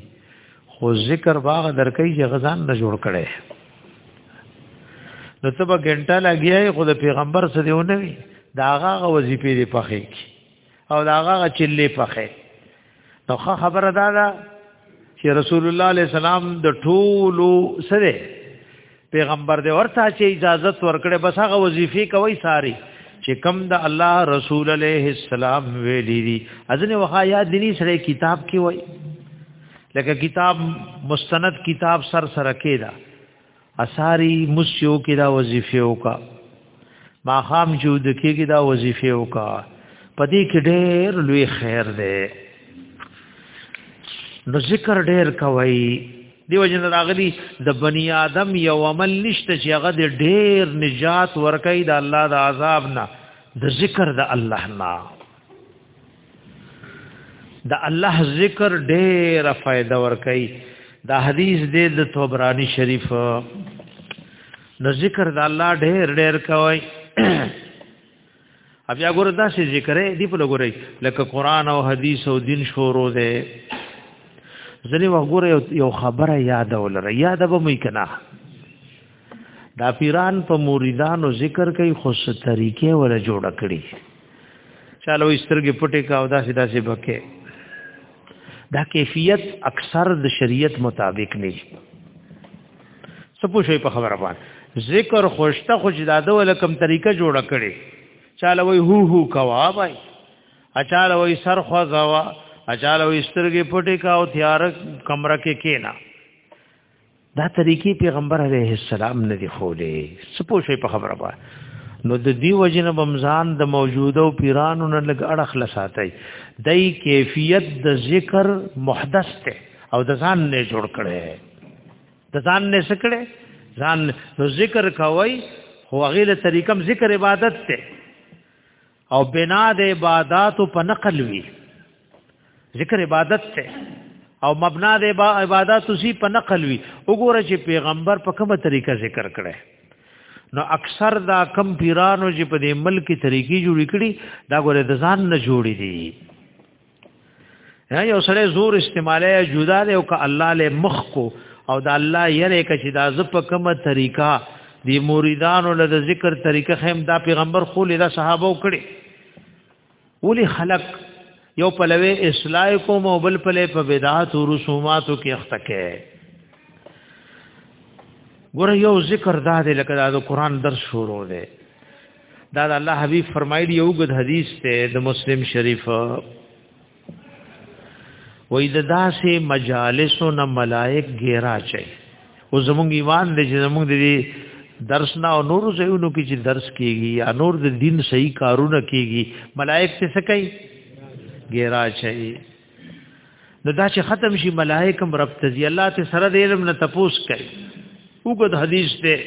خو ذکر باغ درکې چې غزان نه جوړ کړي نو ته به ګنټه لګیای خو د پیغمبر سره دیونه وي داغه وظیفې دی پخې کی او دا هغه چلی پخې نو خبره دا ده چې رسول الله علیه السلام د ټولو سره پیغمبر دې ورته چې اجازه ورکړي بس هغه وظیفه کوي ساری چې کم د الله رسول علیه السلام ویلي دي ازنه وها یا دیني سره کتاب کې وای لکه کتاب مستند کتاب سر سره کېدا اساری مسیو کې دا وظیفه وکا ما خام جو د کې دا وظیفه وکا پدې کې ډېر لوی خیر دی نو ذکر ډېر کوي دیو جن راغلی د بنی آدم یو عمل نشته چې هغه د ډېر نجات ورکړي د الله د عذاب نه د ذکر د الله نه د الله ذکر ډېره فائدہ ور کوي دا حدیث دې د طبرانی شریف نو ذکر د الله ډېر ډېر کوي بیا ګور دا سي ذکر دی په لګوري لکه قران او حديث او دین شورو ده ځنی وګوره یو خبره یاد ولره یاد به مې کنا دا پیران په مریدانو ذکر کوي خو ست طریقې ولا جوړ کړی چالو سترګې پټې کا او داسې داسې بکې دا کیفیت اکثر د شریعت مطابق نه وي سپو شوی په خبره باندې ذکر خوشته خوش داده ولکم طریقه جوړه کړي چاله وی هو هو کوا بای اچاله وی سر خو زوا اچاله وی سترګې پټې کا او تیار کمره کې کینا دا طریقې پیغمبر علیه السلام نه دی خولې سپو شي په خبره با نو د دی وجنه بمزان د موجوده پیرانو نه لګ اړخ لساتای دای کیفیت د ذکر محدث ته او د ځان نه جوړ کړي د ځان نه سکړي ځان نو ذکر کوي خو غیله طریقم ذکر عبادت ته او بنا د عبادت په نقل وی ذکر عبادت ته او مبنا د عبادت سی په نقل وی وګوره چې پیغمبر په کومه طریقه ذکر کړي نو اکثر دا کم پیرانو چې په دې ملک طریقې جوړې کړي دا ګوره د ځان نه جوړې دي نه یو سره زور استعماله جدا دی او که الله له مخ کو او دا الله یره ک چې دا ز په کومه طریقه دی مریدانو له ذکر طریقه هم دا پیغمبر خو له صحابه وکړي ولی خلق یو پلوې اصلاح کوم او بل پلې په بدعات او رسوماتو کې اختکه ګوره یو ذکر دا دی لکه دا د قران درس شروع دی دا د الله حبیب فرمایلی یو غد حدیث ته د مسلم شریف وې د داسې مجالسو نه ملائک غیرا چي او زمونږ ایمان دې چې زمونږ دې درس نه او نور زهونو کې چې درس کیږي یا نور د دین صحیح کارونه کیږي ملائک څه کوي غیرا چي نو دا چې ختم شي ملائکم رب تزي الله ته سره د علم نه تپوس کوي وګد حدیث دی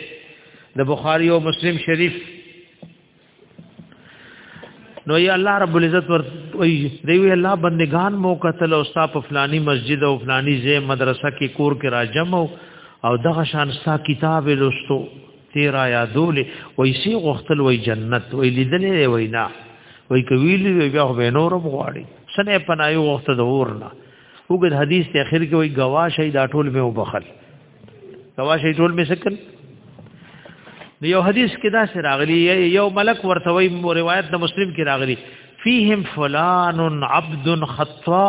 د بخاری او مسلم شریف نو یا الله رب العزت ور وی دی وی الله بندگان مو قتل او ستا په فلانی مسجد او فلانی زی مدرسه کې کور کې راجم او دغه شان ستا کتاب لوستو تیرا یادول وی سی غختل وی جنت وی لیدلې وی نه وی کویل وی بیا به نورم غواړي سنه پنای وخت د اور نه وګد حدیث ته اخر کې وای گوا شي دا ټول به وبخل گوا شي ټول به سکل نو یو حدیث کې دا سره راغلی یو ملک ورته وای روایت د مسلم کې راغلی فیهم فلان عبد خطا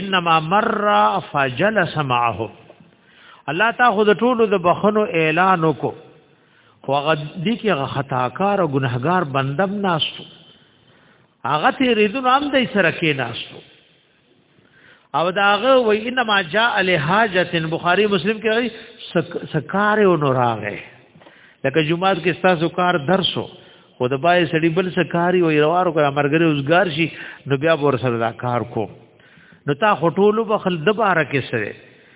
انما مر فجلس معه الله تا خود ټولو د بخنو اعلان وکړو خو هغه دې کې هغه خطاکار او ګناهګار بندم ناشته هغه ته ریدون هم دای سره کې ناشتو او داغه و انما جاء لحاجت بخاری مسلم کې راځي سکار او نور راغې لکه جمعات کې تاسو کار درسو خو د بای سړي بل سکاري او روارو کړه مرګره اوسګار شي نو بیا ور سره دا کار کو نو تا خټولو بخل د بار کې سره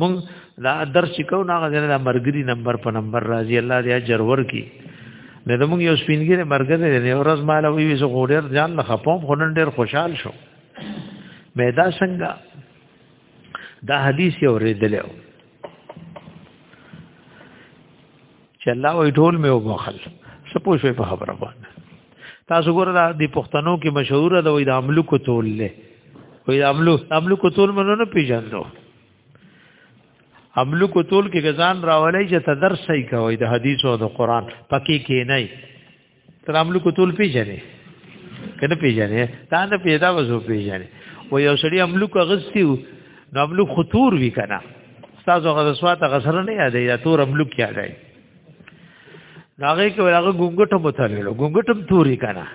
مونږ دا درس کو نه غزنه د مرګري نمبر په نمبر راځي الله دې اجر ورکي نه زموږ یو سپینګری مرګر دی نه ورځ مال وی وی زه غوډر ځان له خپوم خنن ډیر خوشحال شو مې دا څنګه دا حدیث یې اورېدلې چې الله وې ټول مې وبخل سپو شوې په خبره باندې تاسو ګوره دا د پښتنو کې مشهور ده وې د عملو کو تول له وې د عملو عملو کو تول منو نه پیژندو عملو کو تول کې غزان راولې چې تدرس یې کوي د حدیث او د قران پکې کې نه تراملو کو تول پیژنې کنه پیژنې تا نه پیدا وځو پیژنې و یو سړی املو کو غستیو نو املو خطور وی کنه تاسو غزه سوات غسر نه یادې یا تور املو کیا دی هغه کې هغه ګونګټه متللو ګونګټم توري کنه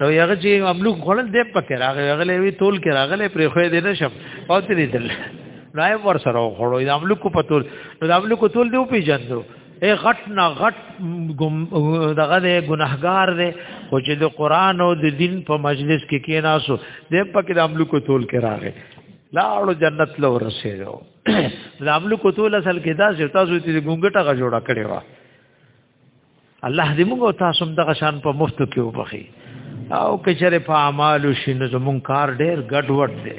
نو هغه چې املو خړل دې پکې راغی هغه لوي تول کې راغله پرې خو دې نشم او ترې دل نو ور سره خړو املو کو پتول نو املو کو تول دې پیژندو اے غټ نه غټ دغه د ګناهګار دی او چې د قران او د دین په مجلس کې کیناسو د پکې د عملو کو تول کې راغی لاړو جنت لو رسېدو د عملو کو تول اصل کې دا چې تاسو ته ګونګټه غ جوړه کړې و الله دې موږ تاسو دغه شان په مفت کې وبخي او کچره په اعمالو شینو زمون کار ډېر ګډوډ دی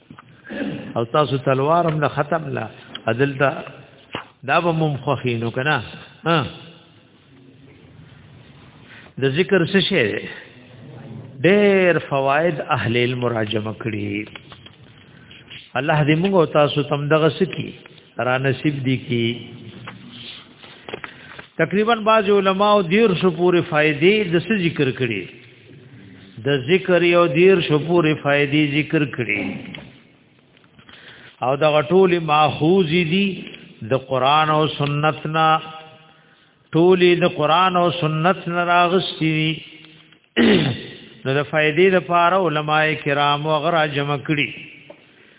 او تاسو تلوارم نه ختم لا عدل دا دا به مم خوخینو کنه ها د ذکر څه شی ډېر فواید اهل علم راجمه کړي الله دې موږ او تاسو تم دغه سکی را نصیب دي کی تقریبا باج علماء دیر شو پورې فائدې د ذکر کړي د ذکر یو دیر شو پوری فائدې ذکر کړي او دا ټول ماخوذ دي د قران او سنت نا ټول د قران او سنت نا راغستي دي نو د فائدې لپاره علما کرام او غرا جمع کړي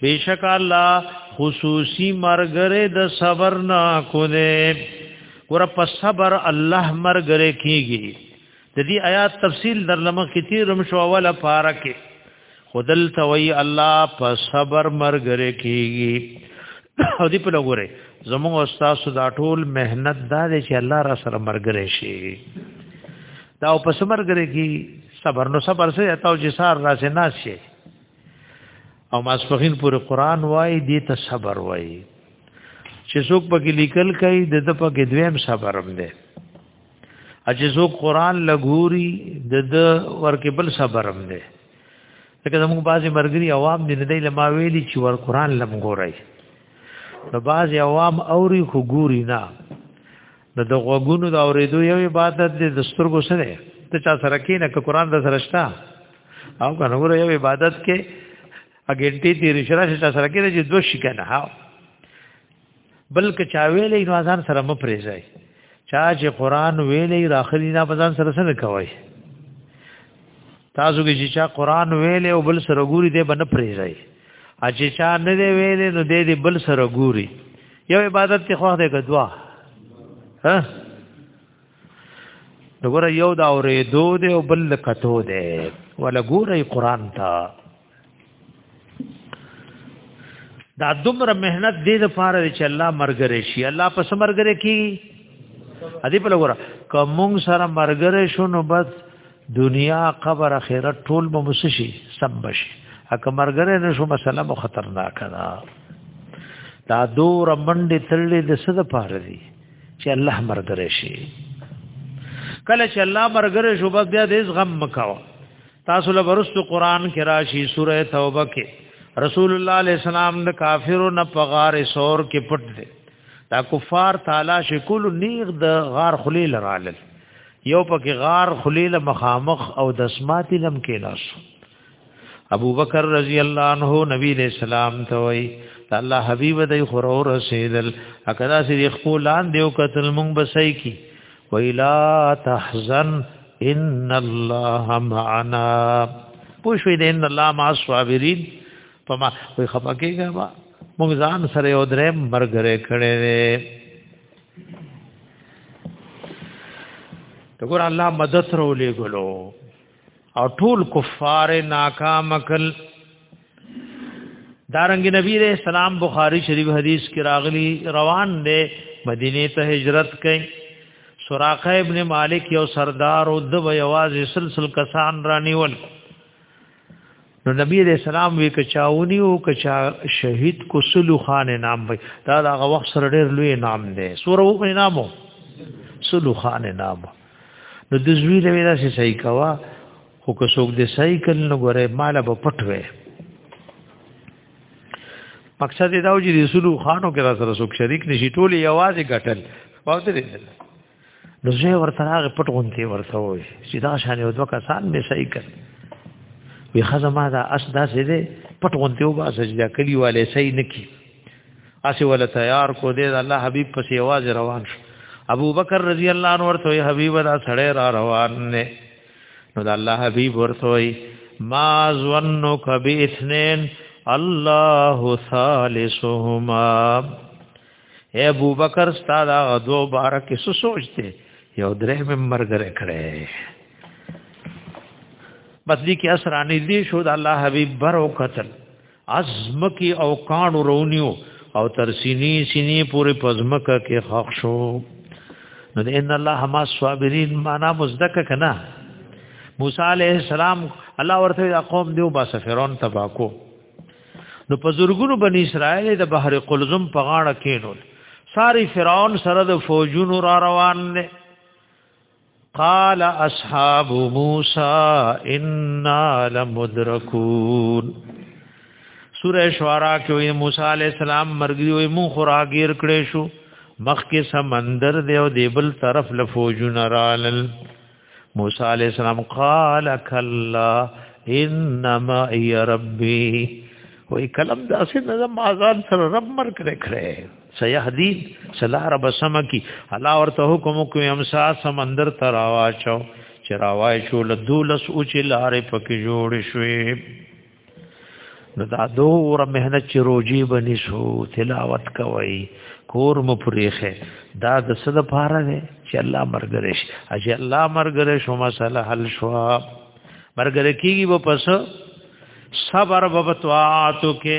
بیشک الله خصوصي مرګره د صبر نه کو دې ور په صبر الله مرګره کیږي د دې آیات تفصیل در لمخ کې تیرم شو اوله پارا کې خدل توي الله په صبر مرګره کیږي او دې په لګوره زموږ استاد دا ټول مهنت دا دی چې الله را سره مرګره شي دا په صبر کې صبر نو صبر سره تاو چې سار راسه ناس شي او ماسپخین پورې قران وای دې ته صبر وای چې څوک پکې لیکل کوي د د پکې دویم صبر هم دی چې څوک قران لګوري د د ورکه بل صبر هم دی ځکه زموږ بعضي مرګري عوام دې نه دی لما ویلي چې ور قران لم ګورای نو بعضي عوام اوري خو ګوري نه نو د غوګونو د اورېدو یو عبادت دی د سترګو سره ته چا سره کې نه قرآن د سره شتا او کنه ور یو عبادت کې اګنټي دی رشرا شتا سره کې چې دوه شي کنه ها بلکې چا ویلې نو ځان سره م پریزای چا چې قرآن ویلې راخلی نه بزن سره سره کوي تاسو کې چې چا قران ویلې او بل سره ګوري دې بن پریږي اچې چا نه دی ویلې نو دې دې بل سره ګوري یو عبادت کې خو دې کدوا ها وګوره یو دا اورې دو دې او بل کتو دې ولا ګورې قران ته دا دومره مهنت دې د پاره چې الله مرګره شي الله پس مرګره کی ادي په لګورا کوم سره مرګره شو نو بس دنیا قبر اخرت ټول به مسشي سم بشي اګه مرګره نه شو مسله مو خطرناک ده دا دور منډې تللې د صد پاره دي چې الله مرګره شي کله چې الله مرګره شو بس بیا دې غم مکاوه تاسو له ورستو قران کې راشي سوره توبه کې رسول الله علیه السلام د کافرو نه پغار سور کې پټ دي دا کفار تعالی شکل نیغ د غار خلیل رالل یو پکې غار خلیل مخامخ او دسمات لم کې ناس ابو بکر رضی الله عنه نبی علیہ السلام ته وای الله حبیب دای خورو رسیدل اکدا سې خپل لاندې او قتل مونږ بسای کی ویلا تحزن ان الله معنا پوښوي د ان الله مع الصابرین فما وي خپکیږه ما موږ ځان سره یو درې مرګره کړي دي دغه الله مدد رولې ګلو او ټول کفار ناکام کل دارنګ نبی علیہ السلام بخاری شریف حدیث کې راغلی روان دی مدینه ته هجرت کړي سراقه ابن مالک یو سردار او د ویواز سلسل کسان رانیول نو نبی علیہ السلام وی کچاونی او کچا شهید کو سلو خان نام وی دا دا وخت سره ډیر لوی نام دی سورو نامو سلو خان نامو نو د زوی له ویلا سي صحیح کوا خو که څوک دې صحیح کړي نو ګوره مال به پټوي مقصد دا و چې رسول خانو کې را سره څوک شریک نشي ټول یوازې ګټل واوته دې نو زه ورته هغه پټ غونتی ورته وای چې دا شان یو دوه کسان به صحیح کړي وی خزما دا اس دا سې دې پټ غونتی و باسه چې دا کلی والے صحیح نکي اسی ول تیار کو دې الله حبیب پس یواز روان شو ابو بکر رضی الله عنه ورته حبیب دا سړی را روان نه نو د الله حبیب ورته ما ظنک باثنین الله ثالثهما اے ابو بکر استاد غدو بارک سو سوچته یو درې ممبر غره کړي بس دې کې اسرانی دې شو د الله حبيب برو قتل ازمکی او کانو رونیو او تر سینې سینې پورې پزمکه کې خښ شو نو ان الله ما صابرین معنا مزدک کنا موسی علیہ السلام الله ورته قوم دیو با سفرون تباکو نو په زورګونو بنی اسرائیل د بحر قلزم په غاړه کېنول ساری فرعون سره د فوجونو را روان دي قال اصحاب موسی انا لمدرکون سوره شعراء کې وي موسی عليه السلام مرګي وي مون خوراګیر کړې شو مخ کې سمندر دی او دی بل طرف لفوجن رالل موسی عليه السلام قال كلا انما ای ربی وی کلم داسې نظم آزاد سره رب مر کړې کړې سيهدي سلار بسم کی الله ورته حکم کوي امسا سمندر تراوا چاو چراوای شو لدولس او چې لارې پکې جوړ شوې نو دا دور مهنت چې روجي بني شو تلاوت کوي کور مو پرېخه دا د صد پاره دی چې الله مرګرش اجي الله مرګرش او مسله حل شو مرګره کیږي و پس صبر وبتواتو کې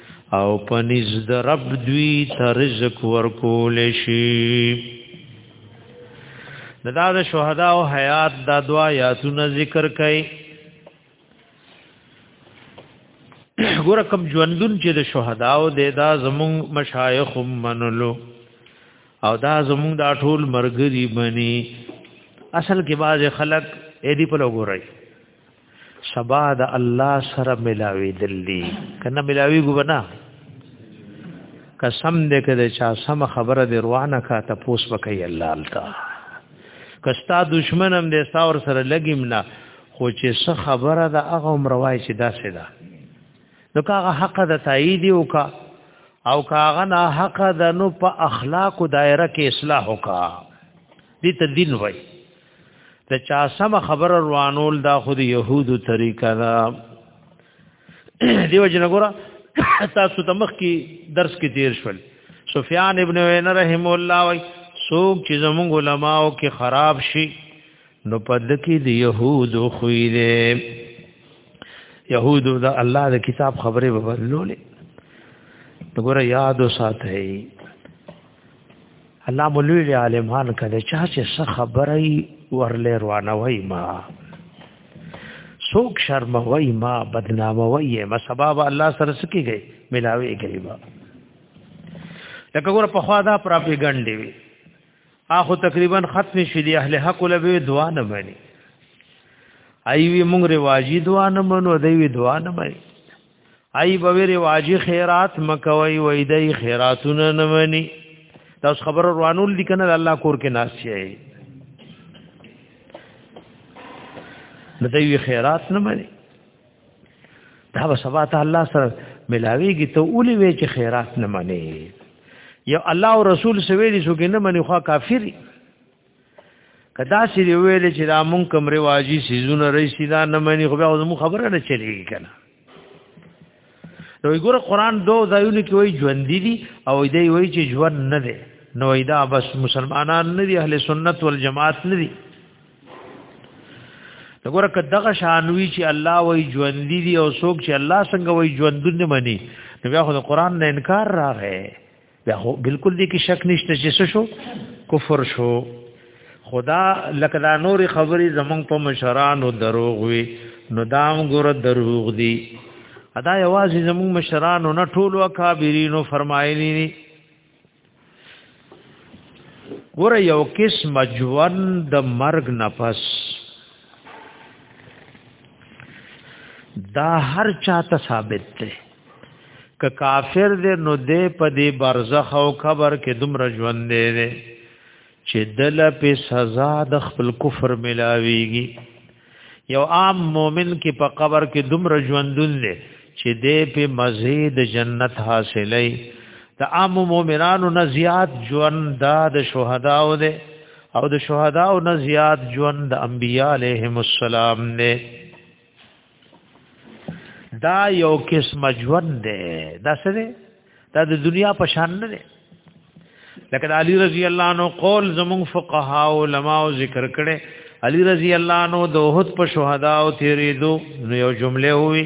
او پنځ د رب دوی ته رزق ورکول شي د دا د شهدا او حیات دا دوا یاتونه ذکر کړي ګوره کوم ژوندون چې د شهدا او د دا زمون مشایخ منلو او دا زمون دا ټول مرګري بني اصل کې باز خلق اې دی په لګورای سبا د الله سره ملاوي دلی کنه ملاوي ګبنا قسم دې کده چا سم خبره دې روانه کا ته پوس وکي الله التا کستا دشمن هم دې ستا ور سره لګیم نه خو چې څه خبره ده هغه هم روای چې دا څه ده نو کاغه حق ده تایید او کا او کاغه نه حق ده نو په اخلاق دایره کې اصلاح وکا دې ته دین وای د چا سم خبر روانول دا خود يهودو طریقه ده دیو جن ګور تاسو ته مخ کی درس کې تیر شول سفیان ابن عین رحم الله وای سوق چې زمون علماو کې خراب شي نو پد کې د يهودو خوې ده يهودو د الله د کتاب خبره وبلولې وګوره یاد وساتئ الله مولوی عالمان کده چا چې څه خبره ورلې روانه وای ما څوک شرموي ما بدناموي ما سبب الله سره سکی گئی ملاوي گئی با لکه ګور په خوا دا پراپګاندا وی اخو تقریبا ختم شې دی اهل حق له به دعا نه مانی ایوی مونږ رواجی دعا نه منو دی وی دعا نه مانی ای بوی رواجی خیرات مکوي وای دی خیراتونه نه مني تاسو خبر روانول دي کنه الله کور کې ناس شي د دوی خیرات نه مني دا به سبا ته الله سره ملاويږي ته اولي وی چې خیرات نه مني یو الله او رسول سوي دي شو کې نه مني خو کافری کدا سی دی ویل چې دا مونږ کوم رواجی سيزونه رئیسی دا نه مانی خو بیا مو خبره نه چلیږي کنه نو ګور قران دو ځایونه کې وای ژوند دي او دی وای چې ژوند نه دی نو دا بس مسلمانان نه دي اهل سنت والجماعت نه دي وګوره کداغه شانوي چې الله وای ژوند دي او څوک چې الله څنګه وای ژوندونه مني نو بیا خو قران نه انکار راغی دا خو بالکل دې کې شک نشته چې څه شو کفر شو خدا لکه دا نور خبرې زمونږ په مشرانو دروغ وي نو دام ګور دروغ دي ادا یوازې زمونږ مشرانو نه ټولو اکابرینو فرمایلی دي ګور یو قسم ژوند د مرګ نفس دا هر چاته ثابت دی که کافر دې نو دې په دې برزخ او قبر کې دومره ژوند دی دی چې دل په سزا د خپل کفر ملاويږي یو عام مؤمن کې په قبر کې دومره ژوندون دی چې دې په مزید جنت حاصلې د عام مؤمنانو نه زیات ژوند د شهداو دی او د شهداو نه زیات ژوند د انبیاء علیهم السلام دی دا یو قسم ژوند دی دا څه دی دا د دنیا په شان نه دی لکه علی رضی الله عنه قول زمون فقها او علما او ذکر کړي علی رضی الله عنه د وحد په شهدا او تیرې دو نو یو جمله وی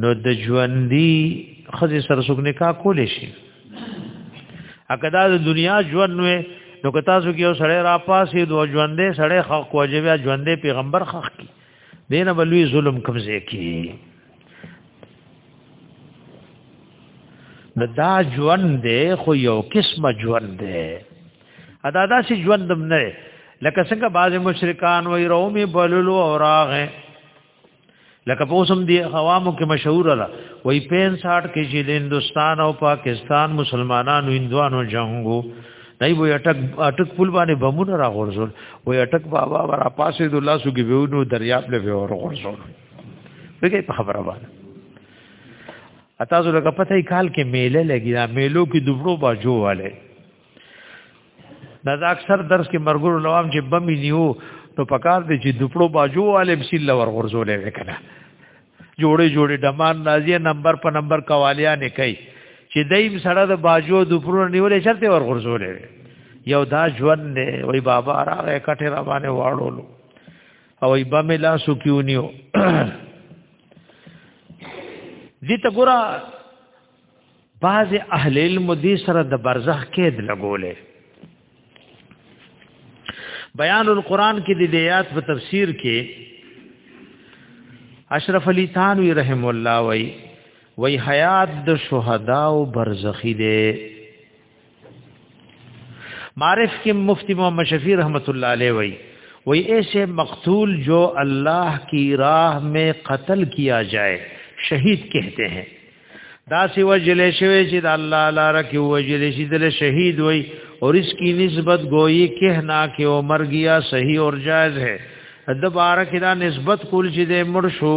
نو د ژوندۍ خزي سره څوک نکاح کولې شي اګه دا د دنیا ژوند وې نو که تاسو کې یو سړی را پاسې دوه ژوندې سړی خلق کوجه بیا ژوندې پیغمبر خخ کی دینه بلوی ظلم کمزې کی نو دا ژوند دی خو یو قسمه ژوند دی ادا دا سی ژوندم نه لکه څنګه بعض مشرکان وای رومي بللو او راغه لکه په اوسم دی عوامو کې مشهور ده وای 65 کې چې د هندستان او پاکستان مسلمانانو هندوانو جنگو دای وای اٹک اٹک پل باندې بمونه را غورځول وای اٹک بابا ورا پاسې د الله سو کې ویونو دریاب له ور غورځول دغه په خبره باندې اته زه لکه پته یې کال کې میله لګی دا میلو کې دوبړو باجو والے دا د اکثر درس کې مرګور لوام چې بم نیو نو پکار دی چې دوپړو باجو والے بسیل لور غرزولې وکړه جوړې جوړې دمان نازیه نمبر په نمبر کوالیا نه کوي چې دایم سره د باجو دوپړو نیولې شرط ور غرزولې یو دا ژوند دی وای بابا راغه کټه را باندې واړولو او ای بم لا سکیونیو دي ته ګورا بعض اهل علم دې سره د برزخ قید لګولې بیان القرآن کې د دیات په تفسیر کې اشرف علی تانوی رحم الله وای وای حیات د شهدا او برزخی دی معرف کې مفتی محمد شفیع رحمت الله علیه وی وی ایسے مقتول جو الله کی راہ میں قتل کیا جائے شہید کہتے ہیں دا سی وجل شوی چې د الله لار کې وجل شي د شهید وای او اس کی نسبت گوئی کہنا کہ او مر گیا صحیح اور جائز ہے د بارک دا نسبت کول چې د مر شو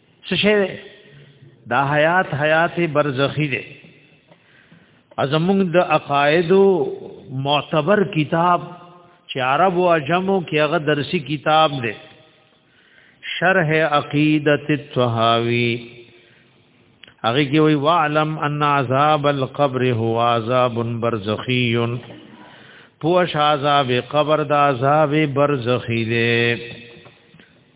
څه شی دی دا حیات حیات برزخی دی ازمون د عقاید معتبر کتاب چې عرب او عجمو کې هغه درسي کتاب دی شرح عقیدت الطحاوی هغه کې وی وعلم ان عذاب القبر هو عذاب برزخی پوش عذاب قبر دا عذاب برزخی دی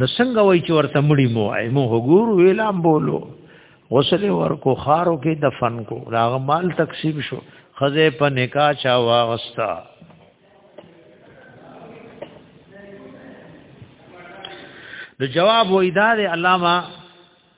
نو څنګه وای چې ورته مړی مو آی مو وګور ویلام بولو غسل ورکو خارو کې دفن کو راغ مال تقسیم شو خزه په نکاح چا واغستا د جواب وېدار علامه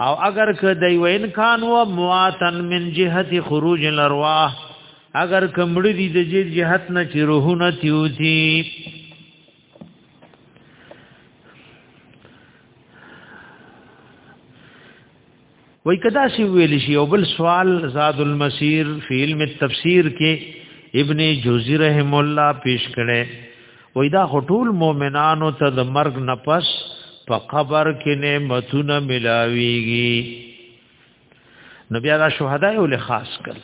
او اگر که دی و انکان و مواتن من جهت خروج الارواح اگر کمړی دی د جې جهت نه چې روحونه تیوتی وای کدا سی ویل شي او بل سوال زاد المسیر فی علم التفسیر کې ابن جوزی رحم الله پیش کړي وای دا ټول مؤمنانو ته د مرګ نفس په قبر کې نعمتونه ملاويږي نو بیا دا شهدا یو له خاص کړ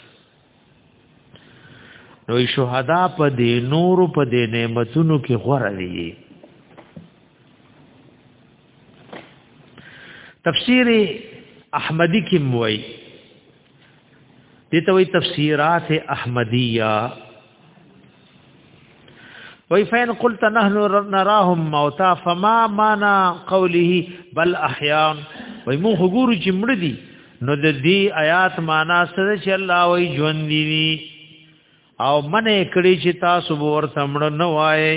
نو شهدا په دې نور په دې نعمتونو کې غوړه دي تفسیر احمدی کې موي دته وی تفسیرات احمدیه وی فین قلت نحن نراهم موتا فما معنا قوله بل احیاء وی مون خګورو چې مړ دي نو د دې آیات معنا سره چې الله وی ژوند دي او منې کړي چې تاسو ورته مړ نه وایي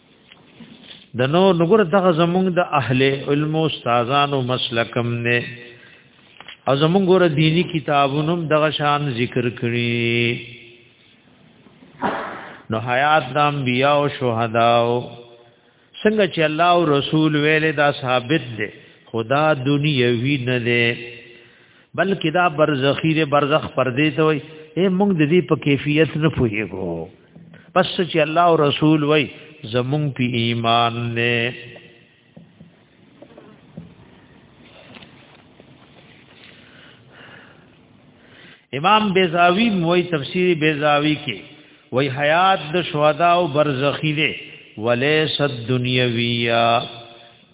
د نو نګور دغه زمونږ د اهل علم او استادانو مسلکم نه او زمونږ ګور دینی کتابونو دغه شان ذکر کړی نو حیات د انبیاء او شهدا او څنګه چې الله او رسول ویلې دا ثابت دی خدا دنیوي نه دی بلکې دا برزخی دې برزخ پر دې ته وای اے موږ د دې په کیفیت نه پوهیږو پس چې الله او رسول وای زمونږ په ایمان نه امام بیزاوی موی تفسیر بیزاوی کې وای حیات د شهدا او برزخی دې ولیس الدنیویہ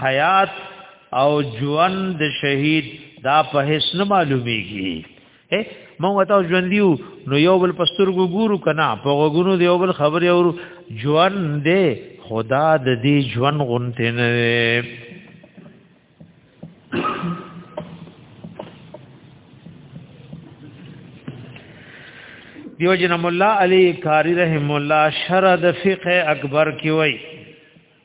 حیات او ژوند د شهید دا په هیڅ نه معلومیږي اے مونږ ته ژوند دیو نو یو بل پسترګو ګورو کنا په غوګونو دیو بل خبرې او ژوند دې خدا د دې ژوند غونته نه دیو جن مولا علی قاری رحم الله شرد فقه اکبر کی وای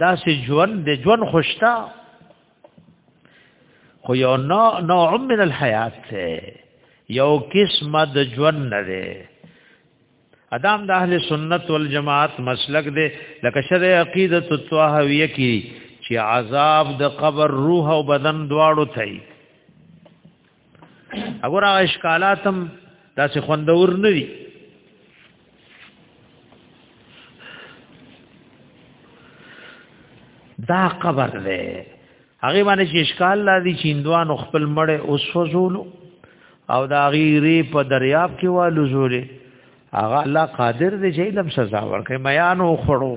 دا سي ژوند د ژوند خوشتا خو یو نو نو من الحیات ته یو قسمه د ژوند نه دی ادم د اهل سنت والجماعت مسلک دی لکه شر عقیده الطاهویه کی چې عذاب د قبر روح او بدن دواړو ته اگر هغه اشکالاتم داسې خوندور نه دي دا قبر دی هغه باندې چې اشکال لا دي چې اندوان خپل مړ او سوزولو او دا غیری په دریاب کې والو زولې هغه الله قادر دی چې لم سزا ورکړي میانو خړو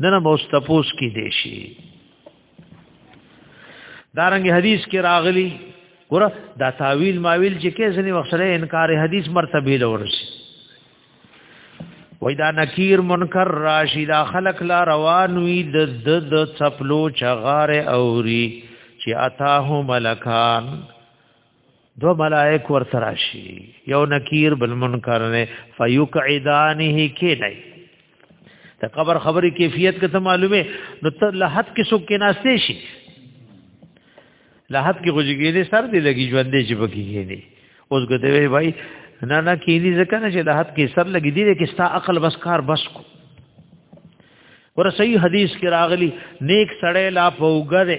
دنه به استپوس کې دی شي دارنګ حدیث کې راغلی ګور دا تعویل ماویل چې کې ځنی وخت سره انکار حدیث مرتبه لورشي وای دا نکیر منکر راشی دا خلق لا روان وی د د د چپلو چغار اوری چې اتاه ملکان دو ملائک ور تراشی یو نکیر بل منکر نه فیقعدانه کې نه ته قبر خبرې کیفیت کته معلومه نو ته لحد کې سو کې ناشته شي لحد کې غوږیږي سر دی لګي ژوندې چې بکیږي نه اوس ګته وی بھائی نه نه کېږي ځکه نه چې لحد کې سر لګي دی کې ستا عقل بس کار بس کو ور صحیح حدیث کې راغلی نیک سړی لا پوګره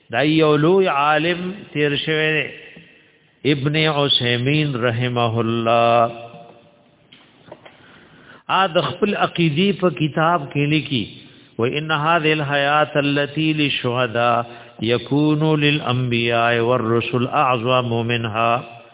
دا یو لوی عالم تیر شوی دی ابن عثیمین رحمه الله ا د خپل عقیدی په کتاب کې لیکي و ان هذه الحیات التي للشهداء يكون للانبياء والرسل اعظم منها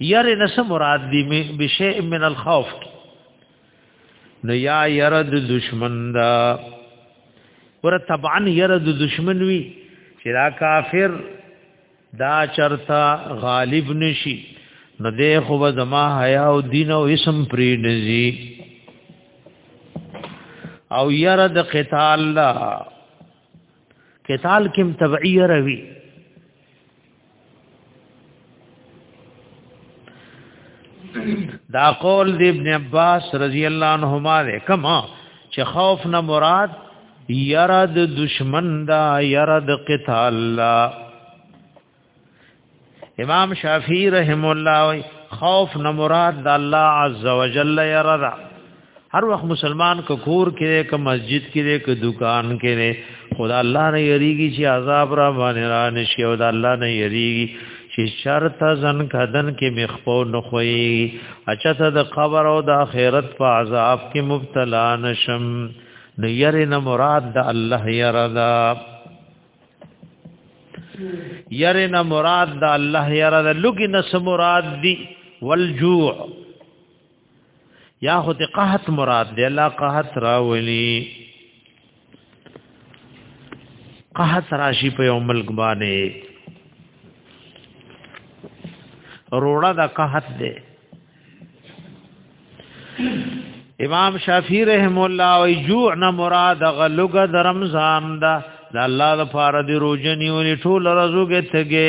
یره نس مراد دی بشیء من الخوف نو یا یره د دشمن دا ور طبعا یره د دشمن وی چې دا کافر دا چرتا غالب نشي نو دې خو به زما حیا او دین او اسم پری نزي او یره د قتال لا قتال کوم تبعیه روي دا قول دی ابن عباس رضی الله عنهما ده کما چې خوف نه مراد یرد دشمن دا یرد قتال لا امام شافعی رحم الله وی خوف نه مراد د الله عزوجل یرد هر وخت مسلمان کو کور کې ک مسجد کې ک دکان کې خدا الله نه یریږي چې عذاب را باندې را نشي او دا الله نه یریږي چې شرط زن کدن کې مخپو نخوي اچته د قبر او د آخرت په عذاب کې مبتلا نشم نو یری نه مراد د الله یردا یری نه مراد د الله یردا لګي نه مراد دی والجوع یا خو د قحط مراد دی الله قحط راولي قحط راشي په یو ملک باندې روړه د قحط دی امام شافعی رحم الله او جوع نه مراد غلوګ د رمضان دا د الله لپاره دی روزنی ونی ټول رزوګه تګه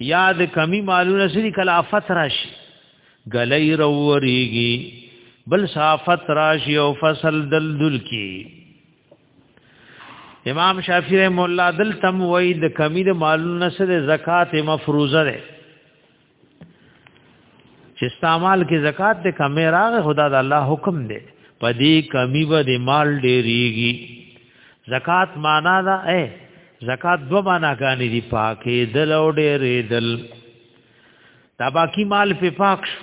یاد کمی مالونه سری کله افت راشي غلې رووريږي بل صافت راشي او فصل دلدل کی امام شافعی رحم الله دل تم وای د کمی د مالونه سره زکات مفروزه ده چې استعمال کې زکات د کمې راغې خدا د الله حکم دی په دې کمی به د مال ډېریږي زکات معنا دا اے زکات دو معنا غانې دی پاکې دل او ډېرې دل دا باقی مال په پاک شو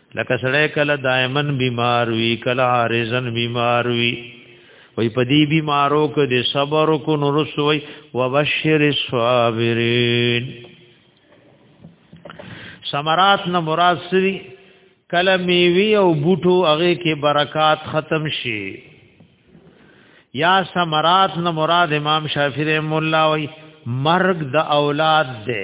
لکه سړی کله دائمن بیمار وی کله عارضن بیمار وی وی پدی بیمارو کې د صبر کو نورسوي وبشر الصابرین ثمرات نه مراد سری کله میوي او بوټو هغه کې برکات ختم شي یا ثمرات نه مراد امام شافعی رحم الله وی مرگ د اولاد ده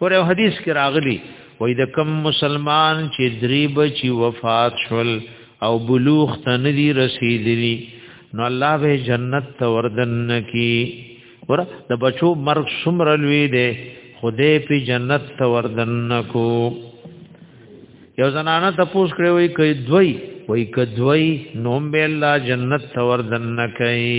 ور یو حدیث کې راغلی وای د کم مسلمان چې دری بچي وفات شول او بلوغ ته ندي رسیدلی نو الله به جنت ته وردن کی ور د بچو مرګ سمر لوی دی خدای په جنت ته وردن کو یو زنانه تاسو کړی وای کوي دوی وای کوي نوم به الله جنت ته وردن کوي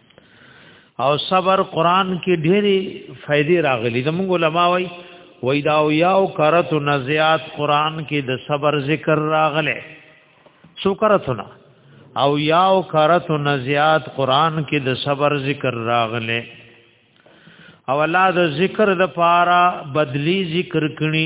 او صبر قران کې ډېری فائدې راغلي زموږ علما وایي وای دا یاو کرت نزیات قران کې د صبر ذکر راغله سو کرتنا او یاو کرت نزیات قران کې د صبر ذکر راغله او الله د ذکر د پارا بدلی ذکر کړي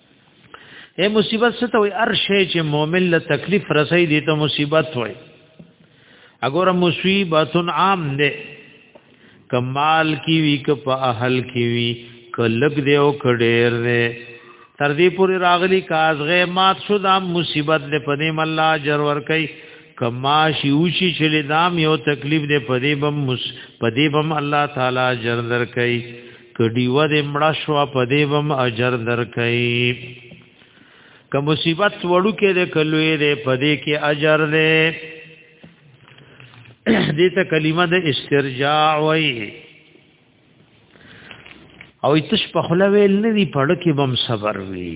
اے مصیبت څه ته وي هر شی چې مؤمن له تکلیف رسي دي ته مصیبت وي اګوره مصیبت عام ده کمال کی وی ک په اهل کی وی ک لګ دیو کډیر ده تر دې پوری راغلی کازغه مات شو دا مصیبت ده په دې مله جر ور کوي کما شی اوشی چې دام یو تکلیف ده په دې بم په دې بم الله تعالی جر در کوي کډی و دې مړه شو په دې بم اجر درکې که مصیبت وړو کې دې کلوې دې په دې کې اجر دې دې ته کلمه د استرجاع وای او ایتش په خلوې لنی پړ کې بم صبر وی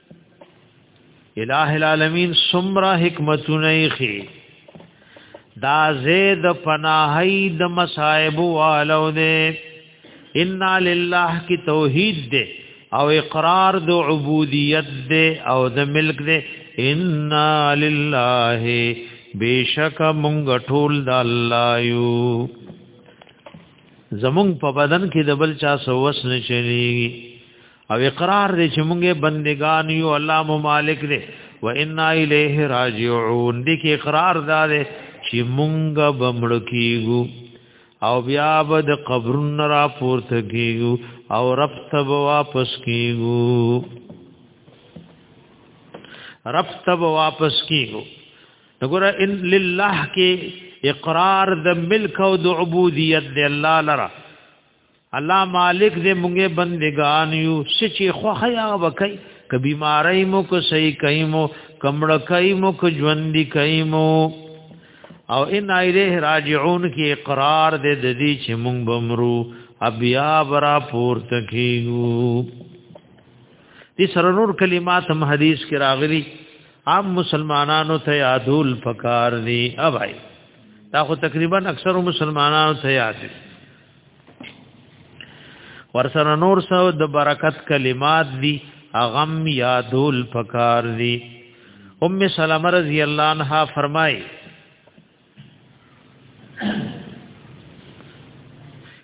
الہ العالمین سمرا حکمتونه خي دا زید پناهی د مصائب والو نه ان لله کی توحید دے او اقرار د عبودیت دے او د ملک دے ان لله بیشک مونږ ټول د الله یو زمونږ په بدن کې د بل چا سوس نشریږي او اقرار دې چې مونږه بندگان یو الله مو مالک دې و انا الیه راجعون دې کې اقرار دا دې چې مونږه بمړ کیګو او بیا به د قبرن را پورته کیګو او رب ته واپس کیګو رب ته واپس کیګو وګوره ان لله کې اقرار د ملک او د عبودیت دی الله لره الله مالک دې مونږه بندگان یو سچې خو خیا وکي ک بیماری مو ک صحیح کای مو کمړ کای مو ک ژوند کای مو او ان ایله راجعون کی اقرار دې د دې چې مونږ بمرو ابیا برا پورته کیو دې سرنور کلمات هم حدیث کې راغلي عام مسلمانانو ته یادول فکار دي اوای دا خو تقریبا اکثر مسلمانانو ته یاد دي ورسره نور سو د برکت کلمات دی اغم یادول پکار دی ام سلمہ رضی اللہ عنہا فرمائی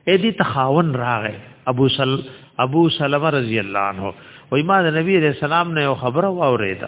اے دی تخاون راغے ابو سل ابو سلمہ رضی اللہ عنہ و ایمان نبی علیہ السلام نے خبر واوریدا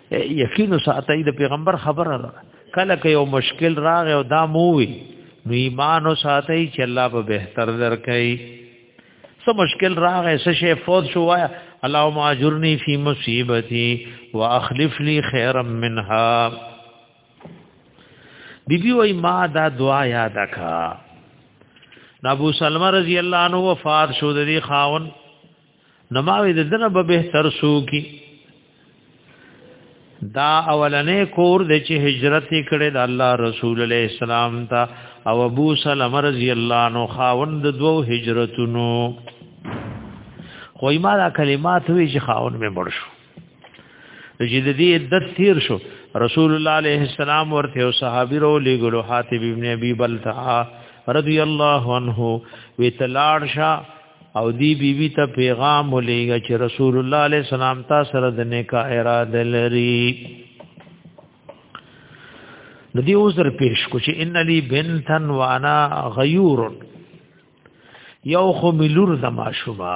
یقین ساتي د پیغمبر خبره ده کله که یو مشکل راغی او دا مووي نو ایمان ساتي چې الله به بهتر درکړي سو مشکل راغی څه شی فوت شو وایا اللهم اجرني فی مصیبتی واخلف لي خیرا منها بیبي وای ما دا دعا یاد کا ابو سلمہ رضی الله عنه وفات شو د خاون نو ما وی د دنه به بهتر سو کی دا اولنې کور د چې هجرت کړي د الله رسول علیه السلام ته او ابو سلمہ رضی الله عنه خاوند دوو هجرتونو خو ما دا کلمات وی چې خاوند مې مړ شو چې د دې عدت تیر شو رسول الله علیه السلام ورته او صحابي رو لګلو حاتب ابن ابي بلتع رضی الله عنه وی تلاړ شا او دی بی بی ته پیغام ولېږه چې رسول الله علیه السلام تا سره د نکاح اراده لري د دې عذر پیش کو چې ان لی بنتن وانا غیور یو خو ملور زما شوبا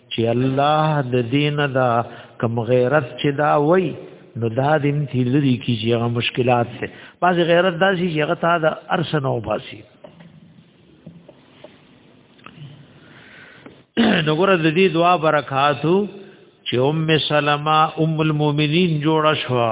چې الله د دین دا کم غیرت چې دا وای نو دا د امتی لري کی چې هغه مشکلات سه باز غیرت دا چې هغه تا د ارسن او باسي نو ګره د دې دعا برکاتو چې ام سلمہ ام المؤمنین جوړ شوه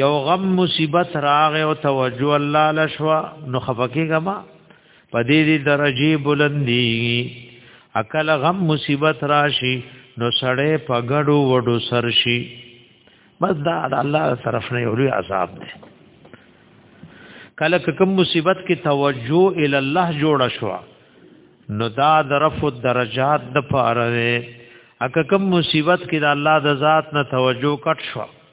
یو غم مصیبت راغه او توجه الله لشوا نو خفقېګه ما په دې درجه بلندي عقل غم مصیبت راشي نو سړې په غړو وډو سر شي بس دا الله طرف نه یو لوی عذاب دی کله کوم مصیبت کې توجه ال الله جوړ شو نو دا درف درجات د پاره اکه کوم مصیبت کې د الله د ذات نه توجه کټ شو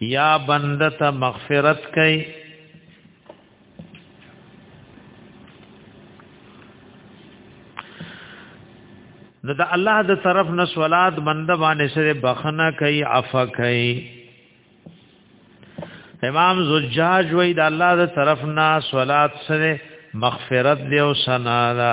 یا بنده ته مغفرت کوي نو د الله د طرف نه صلات بنده باندې سره بخنه کوي عفا کوي امام زجاج وای د الله د طرف نه صلات سره مغفرت دی او سنا ده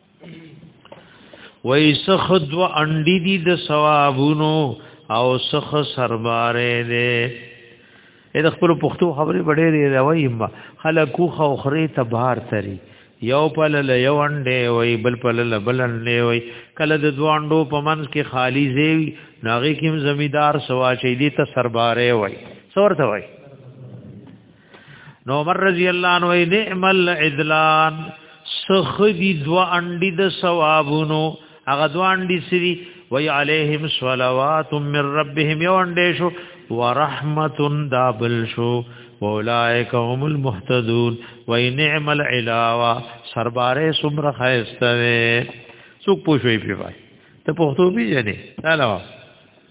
وای سخ دو انډی دی د ثوابونو او سخ سربارې دې اې د خپل پښتو خبرې وړې دی راوي ما خلکو خو خره ته بهار تری یو پل له یو انډې وای بل پل له بل انډې وای کله د دواندو په منځ کې خالی زیوی ناغي کوم زمیدار سوا چې دې ته سربارې وای څورته وای نو عمر رضی الله عنه نعم العدلان سخدی دو انډی د ثوابونو هغه دو انډی سری وی علیهم صلوات من ربهم یو انډی شو ورحمت دابل شو اولائک هم المهتدون وی نعم العلاوه سرباره سمره خیسته څوک پوښوي پیوای ته پښتو پیژنې سلام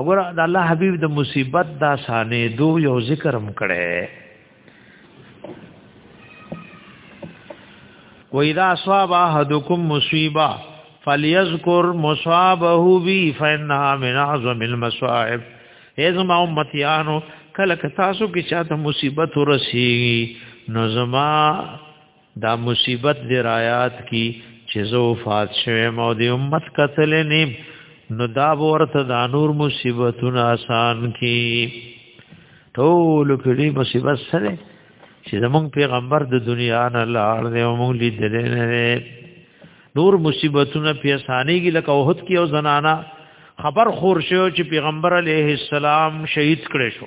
اور د الله حبیب د مصیبت دا سانه دو یو ذکر هم کړي و اذا اصاب احدكم مصیبه فليذكر مصابه بي فانها من اعظم المصائب ازما امتیانو کله که تاسو کې چاته مصیبت ورسیږي نو زما دا مصیبت دی رایات کی چې زو فات شوه مو دی امت قتل نیم نو دا ورته دا نور مصیبتونه آسان کی ټول کړي مصیبت سره چې زمونږ پیغمبر د دنیا نه لاړ دی او مونږ لیدل نه نور مصیبتونه په اسانۍ کې لکه وحد کې او زنانا خبر خور شو چې پیغمبر علیه السلام شهید کړي شو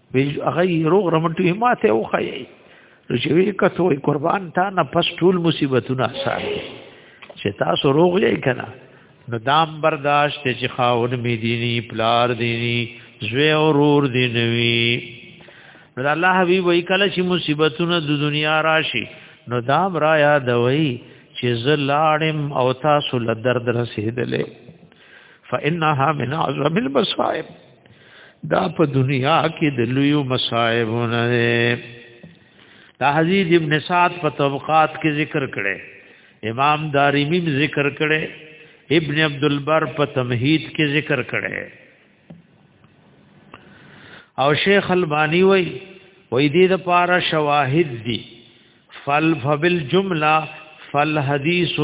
وی هغه روغ رمټو ماته وخایي نو چې وی کته وي قربان تا نه پس ټول مصیبتونه آسان دي چې تاسو روغ یې کنه نو دام برداشت چې خاون می دینی پلار دینی زوی اورور دینوی نو الله حبیب وی کله چې مصیبتونه د دنیا راشي نو دام را یاد وی چې زلاړم او تاسو له درد رسیدلې فانها من عظم المصائب دا په دنیا کې د لوی مصائبونه ده دا حدیث ابن سعد په طبقات کې ذکر کړي امام دارمی ذکر کړي ابن عبد البر په تمهید کې ذکر کړي او شیخ البانی وای وای دې د پارا شواهد دي فل فبل جمله فل حدیث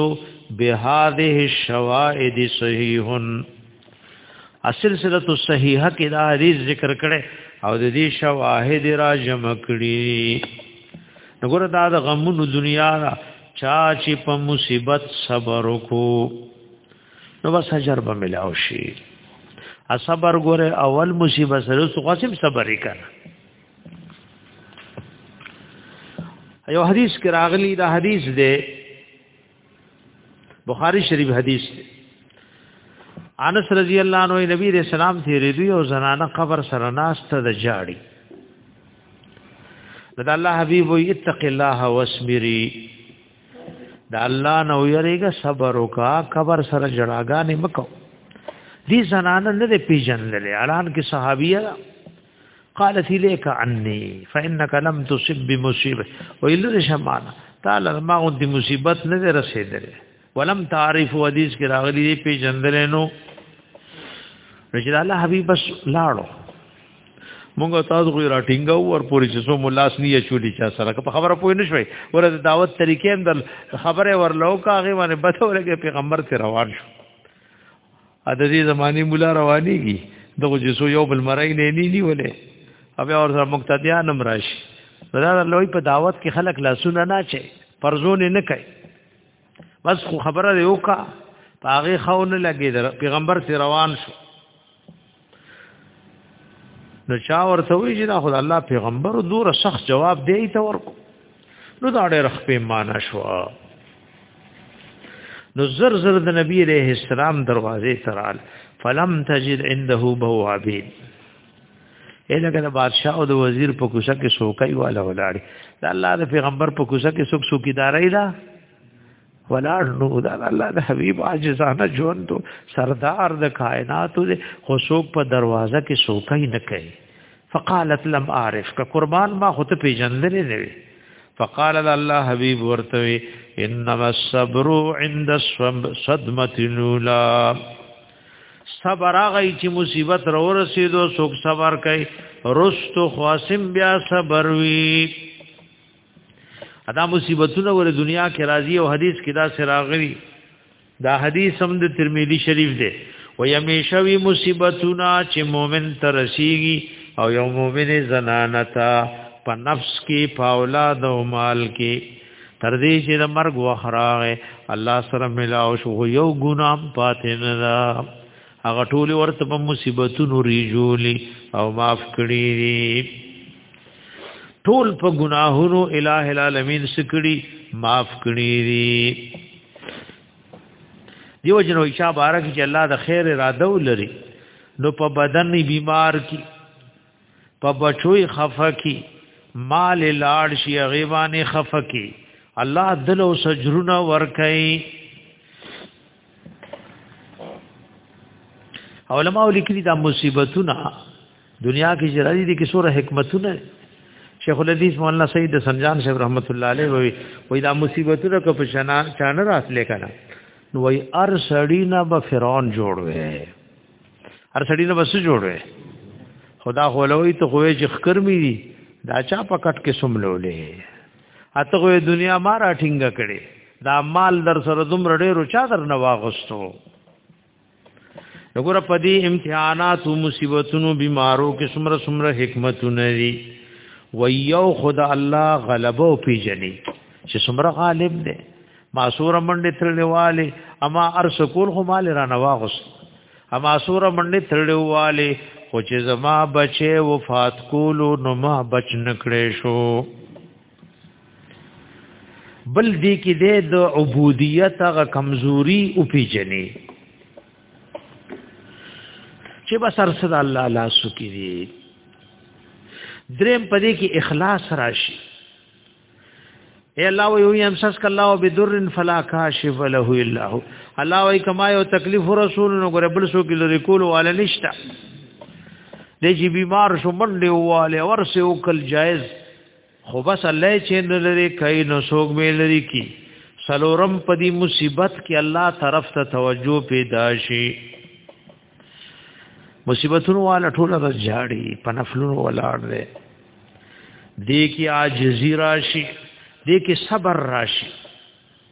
بهذه الشواهد صحیح السلسله الصحیحه کې دا حدیث ذکر کړي او د دې شواهد را جمع کړي وګوره دا د غمونو دنیا را چا چې په مصیبت صبر وکړو نو بس اجر به ملاو شي ا صبر ګوره اول مصیبت سره څو قسم صبر وکړه یو حدیث کې راغلی دا حدیث دی بخاری شریف حدیث دی انس رضی الله عنه نبی رسول الله تیرې دی او زنانه قبر سره ناشته د جاړي دا الله حبیب وي اتق الله واسمري دا الله نو یریګه صبر وکا قبر سره جړاګانې مکو دي زنانه نه پیژنلې اعلان کې صحابیه قالت اليك عني فانك لم تصب بمصيبه ويل شمانا تعالی ما غو دي مصیبت نه رسیدل ولم تعرف حدیث کې راغلي دي په جندل نو رجل الله حبيب بس لاړو مونږ تاسو غوړي راټینګو ور پوری چې سو ملاس نه چولی چا سره په خبره پوه نه شوي ورته دعوت طریقې هم د خبره ورلو کاغه باندې بته ورګه پیغمبر ته روان شو ا د دې زماني مولا روانيږي دغه جسو یو بل مرای نه ني نیولې او بیا ورته مقتدیان هم راشي دا لوی په دعوت کې خلک لاسونه نه چي پرزونه نه کوي بس خو خبره دی وکا پاغه خو نه لګي پیغمبر سي روان شو نو چا ورته وی چې دا خدای الله پیغمبر دور شخص جواب دی ته ورکو نو دا ډېر خپې معنا شو نو زر زر د نبی عليه السلام دروازې ترال فلم تجد عنده بوابين اله کله بادشاہ او د وزیر په کوڅه کې شوکای والا ولاړ دا الله د پیغمبر په کوڅه کې څوک څوکیدارای دا ولاړ نو دا الله د حبيب عاجزانه ژوند سردار د کائنات د خصوص په دروازه کې سوکای نه کوي فقالت لم اعرف ک قربان ما خو ته پیژندل نه وي فقال الله حبيب ورته انما الصبر عند الصدمه الاولى صبر هغه چې مصیبت را ورسېدو څوک صبر کوي رست خاصم بیا صبر وی ادا مصیبتونه ور دنیا کې راضی او حدیث کې دا سراغوي دا حدیث هم د ترمذی شریف دی و یمیشوی مصیبتونه چې مؤمن ته رسیږي او یو مؤمن زنانه ته په نفس کې په اولاد او مال کې تر دې چې د مرګ وخراغه الله سره ملاو شو یو ګنام پاتې نه دا هغه ټول ورته په مصیبتونو ریجولی او معاف کړی ټول په ګناهونو الٰه العالمین سکړي معاف کړی دي دیو جنو ایشا بارک چې الله د خیر اراده ولري نو په بدن بیمار کی په بچوي خفه کی مال لاړ شي غیبانه خفه کی الله دل او سجرونه ور کوي علماء لیکلي دا مصیبتونه دنیا کې چې راځي دي کې سوره حکمتونه شیخ الحدیث مولانا سید سنجان صاحب رحمت الله علیه وی وی دا مصیبتونه کو په شنا چانه راتلې کنا نو وی ار سړی نه به فرعون جوړ وې ار سړی نه بس جوړ وې خدا خولوي ته خوې چې خکر می دي دا چا په کټ کې سملولې اته خو دنیا ما را ټینګه کړي دا مال در سره دوم رډې رچا در نه واغستو وګوره په دې امتحانات او مصیبتونو بیمارو کې څومره څومره حکمتونه دي و یو خدا الله غلبو پیجنې چې څومره غالب دی ما سور منډه ترلواله اما ارس کول خو مال را نواغس اما سور منډه ترلواله خو چې زما بچي وفات کولو نو ما بچ نکړې شو بل دې کې دې د عبودیت هغه کمزوري او پیجنې چې بس ارسل الله لا سکی دي دریم پدې کې اخلاص راشي اے الله و یو یمسس کلا و بدر فلا کاشف له الا هو الله و کما یو تکلیف رسول نو ګره بل سو کې لري کول والا نشتا دې چې بیمار شو منډه واله ورسه وکل جائز خو بس الله چې نه لري کای نو سوګ به لري کی سلورم په دې مصیبت کې الله طرف ته توجه پیدا شي مصیبتونو والا ټول د جاړي په نفلونو ولاړ دی دې کې عاجزی راشي دې کې صبر راشي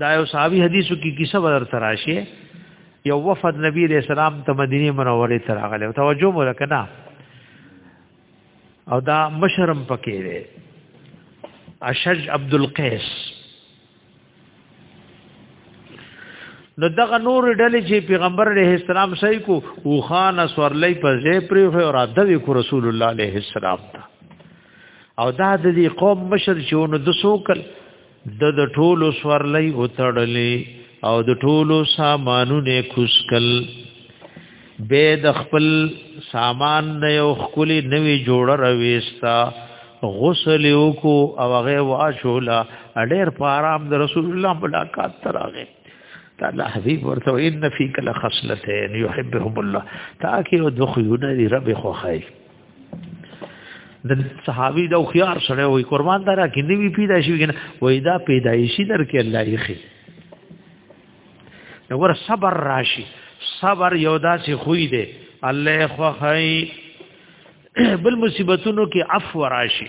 دا یو صحابي حدیثو کې کیسه ور تراشه یو وفد نبی علیہ السلام ته مدینه منوره ته راغله توجه مو وکړه او دا مشرم پکې دی اشج عبد القیس نو دغه نور ډلې چې پیغمبر علیه السلام صحیح کو او خان سورلې په ځای پرې او را دوي کو رسول الله علیه السلام ته او دا د دې قوم مشر چې نو د سوکل د د ټولو سورلې او تړلې او د ټولو سامانونه کوسکل به د خپل سامان نه یو خولي نوي جوړه رويستا غسل وکو او هغه واشولا ډېر په آرام د رسول الله ملاقات تراغه تعالی حبيب ورته ان فيك لخصلتين يحبهم الله تاکي او دخيونه رب خو خير د صحابي د خيار سره وي قربان دره کې دی پیدا شي کنه وای دا پیدایشي در کې الله یې خي نو ور صبر راشي صبر یو داسې خوې دی الله خو خی بل مصیبتونو کې عفو راشي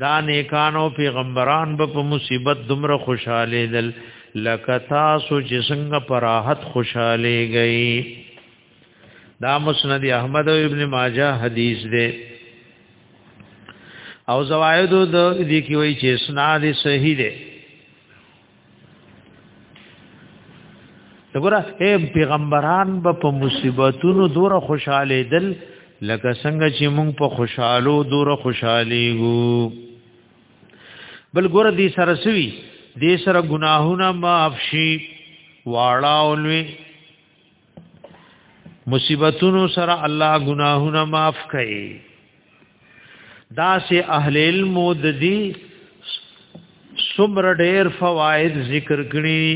دا نیکانو پیغمبران به په مصیبت دومره خوشاله دل لکه تاسو چې څنګه پراحت خوشاله گئی دا مسند احمد او ابن ماجه حدیث دی او زوایدو د دې کې وایي چې اسناد صحیح دی دغه اے پیغمبران به په مصیبتونو دور خوشاله دل لکه څنګه چې مونږ په خوشحالو دور خوشحالي وو بل ګور دي سره سوي دې سره ګناهونه معاف شي واړه اولوي مصیبتونو سره الله گناهونه معاف کړي دا سه اهل علم د دې څومره ډېر فواید ذکر کړي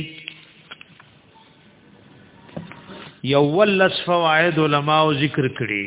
یو ولس فواید علما ذکر کړي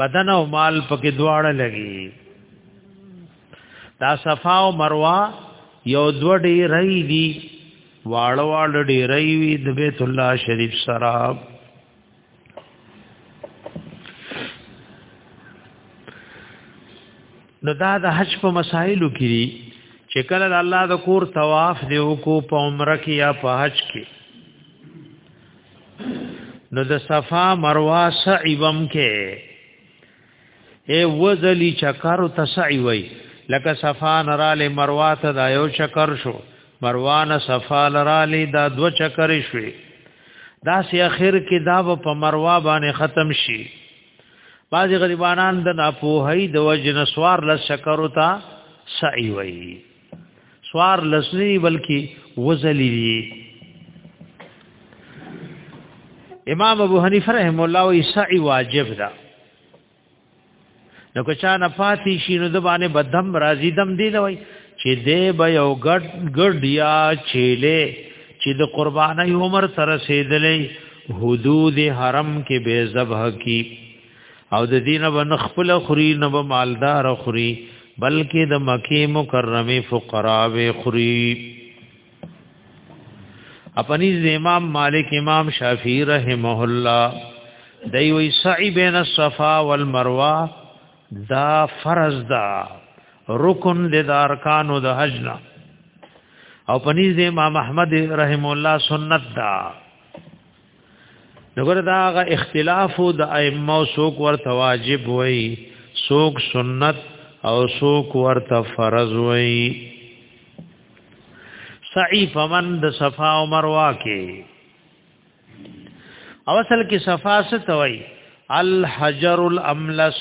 بدن او مال پکې دواړه لګي دا صفا او مروه یو دو ډیرې دي واړه واړه ډیرې وي د بیت الله شریف سره نو دا د حج په مسائلو کې دي چې کله الله د کور طواف دی وکړو په عمره کې یا په حج کې نو د صفا مروه سعی بم کې اے وزلی چکر تسعی وای لکه صفا نرال مروه ته دا یو چکر شو مروان صفا نرال دا دو چکر شوي دا سی اخر کې دا په مروه باندې ختم شي بعض غریبانان د ناپوهی د وجنسوار لس چکر ته سعی وای سوار لسنی بلکی وزلی دی امام ابو حنیفه رحم الله وی سعی واجب ده نو که چا نه پاتې شي نو د باندې بدم راضی دم دی لوي چې دې به یو ګډ ګډ یا چيله چې د قرباني عمر سره سیدلې حدود حرم کې به ذبح کی او د دین باندې خپل خوري نه به مالدار خوري بلکې د مکه مکرمه فقرا و خوري اپنی امام مالک امام شافعی رحمه الله دی وی سعی بین الصفا والمروه دا فرض دا رکن د ارکانو د حج نه او پنیز امام احمد رحم الله سنت دا دغه دا غ اختلاف د ائمه او سوق ورته واجب وای سوق سنت او سوق ورته فرض وای سعی فمن د صفا او مروه کې او اصل کې صفا څه توي الحجر الاملس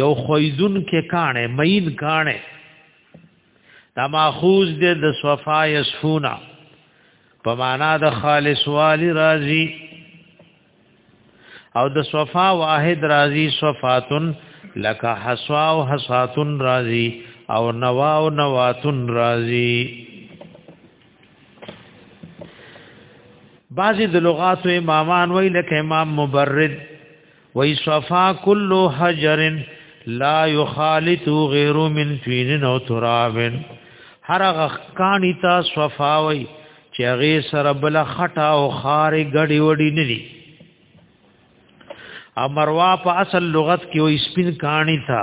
یو خویدن کې کانه مین کانه دا ماخوذ دې د صفا یسفونا په معنا د خالص والی راضی او د صفا واحد راضی صفاتن لک حسوا او حساتن راضی او نوا او نواتن راضی بعضی د لغات امامان وی لکه امام مبرد وی صفا کل حجر لا يخالط غیر من طین او تراب هر غخکانی تا صفا وی چې هغه سره بل خټه او خارې غړي وړي نه دي امروا په اصل لغت کې وې سپین کانی تا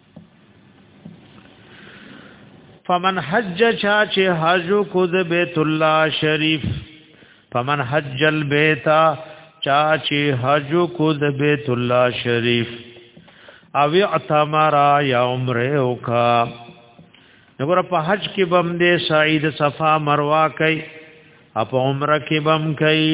فمن حج چا چې حج کو د بیت الله شریف فمن حج البیت چا چې حج کو د بیت الله شریف او اعتمر یا عمره وکا نګور په حج کې بم دې سعید صفا مروه کوي اپ عمره کې بم کوي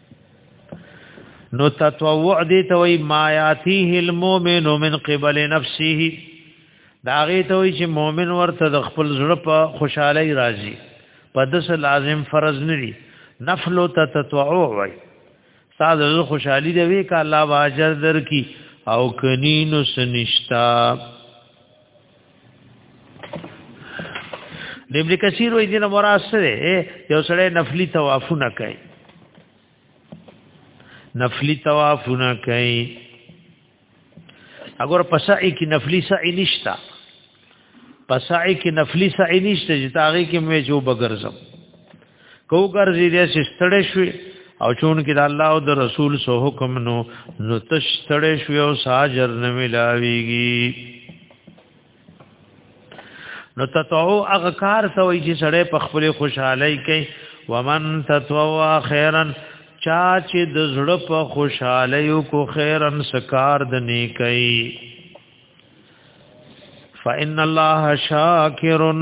نو تطوع دی ته وای ما یاتیه المؤمن من قبل نفسه دا غي ته وای چې مؤمن ورته د خپل زړه په خوشحالي راځي په دس لازم فرض نه دی نفل ته تطوع وای ساده زړه خوشحالي دی وی کا الله واجر در کی او کنینو سنشتا د ابن کثیر وې دینه مراد سره یو سړی نفلی طوافونه کوي نفلی طوافونه کوي اگر پسای کی نفلی سعی نشتا پسای کی نفلی سعی نشته چې تاغي کې مې جو بغرزم کو ګرځي دې سستړې شوي او چون کې د الله او د رسول سو حکم نو نو تشتړې شوي او ساجر نه ملاويږي نو تطوع هغه کار سوي چې سړې په خپل خوشحالي کوي ومن تطوع خيرا چا چې د زړه په خوشحالي کو خيرا سکار د نیکي فإن الله شاکرن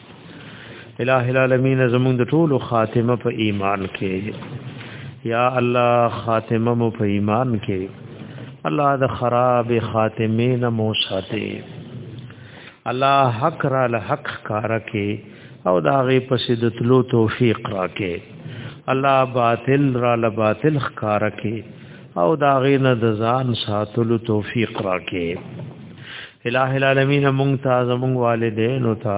الہ العالمین زمون د ټولو خاتمه په ایمان کې یا الله خاتمه مو په ایمان کې الله د خراب خاتمه نه مو ساته الله حق را له حق کار کې او دا غي پسې د تلو توفیق راکې الله باطل را له باطل کار کې او دا غینه د ځان ساتلو توفیق راکې الہ العالمین مونږ ته زمونږ والدین او ته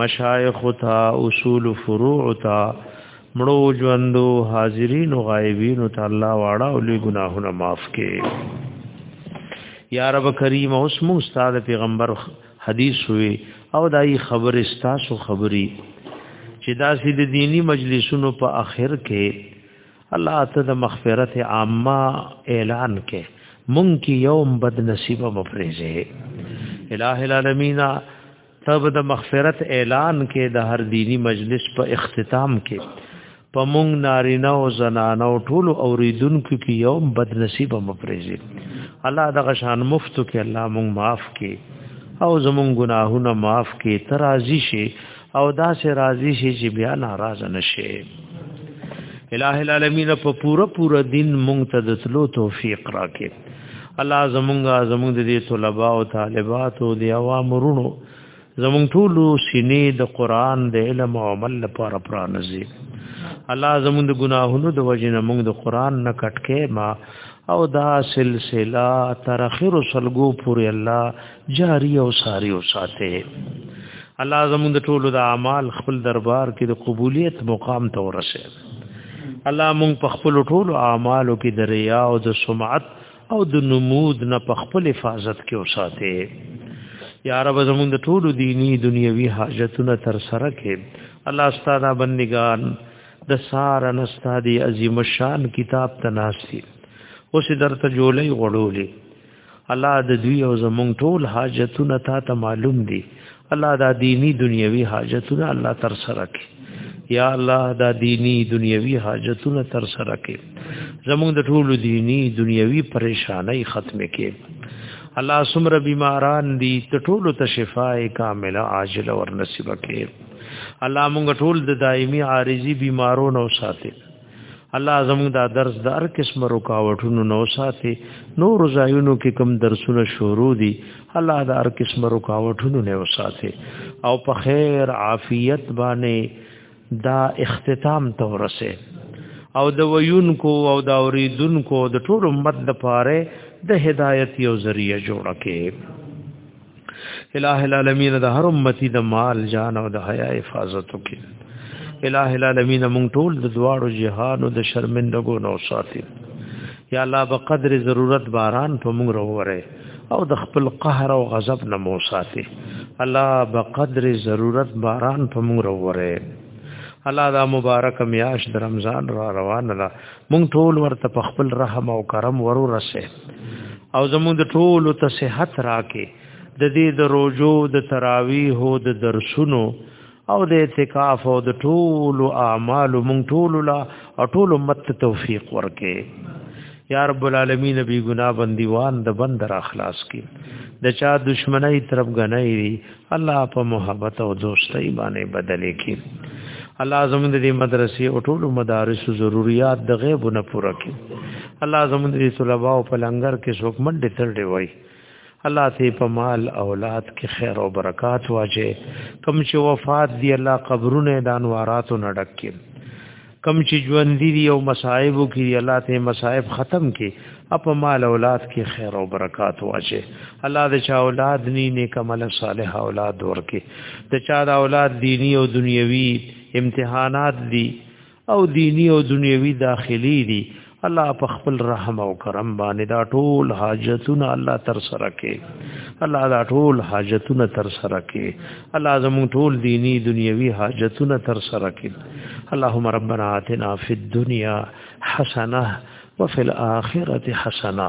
مشایخ او ته اصول فروع او ته مړو ژوندو حاضرین او غایبین او ته الله واړه او لوی ګناهونه معاف کې یا رب کریم اوس مو استاد پیغمبر حدیث وی او دای خبر استاسو خبري چې دا سید دینی مجلسونو په اخر کې الله ته د مغفرت عامه اعلان کې مونږ کې یوم بد نصیب مفرزه الہ العالمین تب د مغفرت اعلان کې د هر دینی مجلس په اختتام کې په مونږ نارینه او زنانه او ټول اوریدونکو کې یوم بد نصیب مفرزه الله د غشان مفتو کې الله مونږ معاف کې او زمونږ ګناهونه معاف کې ترازی شي او دا سه راضی شي چې بیا ناراض نشي الہ العالمین په پورا پورا دین مونږ ته د تلو توفیق راکې الله زمونږه زمونږ د دې طلباء او طالبات او د عوام رونو زمونږ ټول سینې د قران د علم او عمل لپاره پرانځي الله زمونږ د ګناهونو د وجنه مونږ د قران نه کټکې ما او دا سلسله تر اخر سلګو پورې الله جاری او ساری او ساته الله زموږ د ټولو د اعمال خپل دربار کې د قبولیت مقام ته ورسېږي الله موږ په خپل ټولو اعمالو کې د ریا او د سمعت او د نمود نه په خپل حفاظت کې وساته یا رب زموږ د ټولو دینی دنیوي حاجتونه تر سره کې الله ستاده بندگان د سار نستادي عظیم شان کتاب تناسي اوس درته جوړي غړولې الله د دوی او زمونږ ټول حاجتونه تا ته معلوم دي الله دا دینی دنیوي حاجتونه الله تر سره کوي یا الله دا دینی دنیوي حاجتونه تر سره کوي زمونږ د ټول دینی دنیوي پریشانای ختمه کوي الله سمره بیماران دي ته ټول ته شفای کامله عاجله ور نصیب کړي الله مونږ ټول د دایمي عارضي بیمارونو ساتي الله زموږ دا درس د هر قسم رکاوټونو نو ساتي نور ځایونو کې کوم درسونه شروع دي الله دا هر قسم رکاوټونو نه وساتي او په خیر عافیت باندې دا اختتام ته ورسه او د ویونکو او د اوریدونکو د ټول امت د پاره د هدایت یو ذریعہ جوړه کې الہ العالمین د هر امتی د مال جان او د حیا حفاظت وکي الہ العالمین مونږ ټول د دواړو جهانو د شرمندګو نو ساتي یا الله په قدر ضرورت باران په مونږ وروره او د خپل قهر او غضب نه مو ساتي الله په قدر ضرورت باران په مونږ وروره الله دا مبارک میاش د رمضان را روان ده مونږ ټول ورته په خپل رحم او کرم ورو رسه او زموږ د ټول ته صحت راکې د دې د روزو د تراویح او د درسونو او د اعتکاف او د ټول اعمال مونږ ټول لا او ټول امت توفیق ورکې یا رب العالمین بی گناہ بندیوان د بند را خلاص کی د چا دشمنی طرف غنی الله په محبت او دوستۍ باندې بدلې کړي الله زموږ د دې مدرسې او ټولو مدارس ضرورت د غیب نه پوره کړي الله زموږ د طلبه او په لنګر کې څوک منډه تر دی وای الله ته په مال اولاد کې خیر او برکات واچي کوم چې وفات دی الله قبرونه د انواراتو نډک کړي کم چې ژوند دي او مصائب کې الله ته مصائب ختم کې اپ مال اولاد کې خیر او برکات واچي الله دې چا اولاد ني نیک عمل صالح اولاد ورکي ته چا د اولاد دینی او دنیوي امتحانات دي او دینی او دنیوي داخلي دي الله په خپل رحم او کرم باندې دا ټول حاجتونه الله تر سره کې الله دا ټول حاجتونه تر سره کې الله زموږ ټول دینی دنیوي حاجتونه تر سره کې اللهم ربنا آتنا فی الدنیا حسنه وفي الاخره حسنه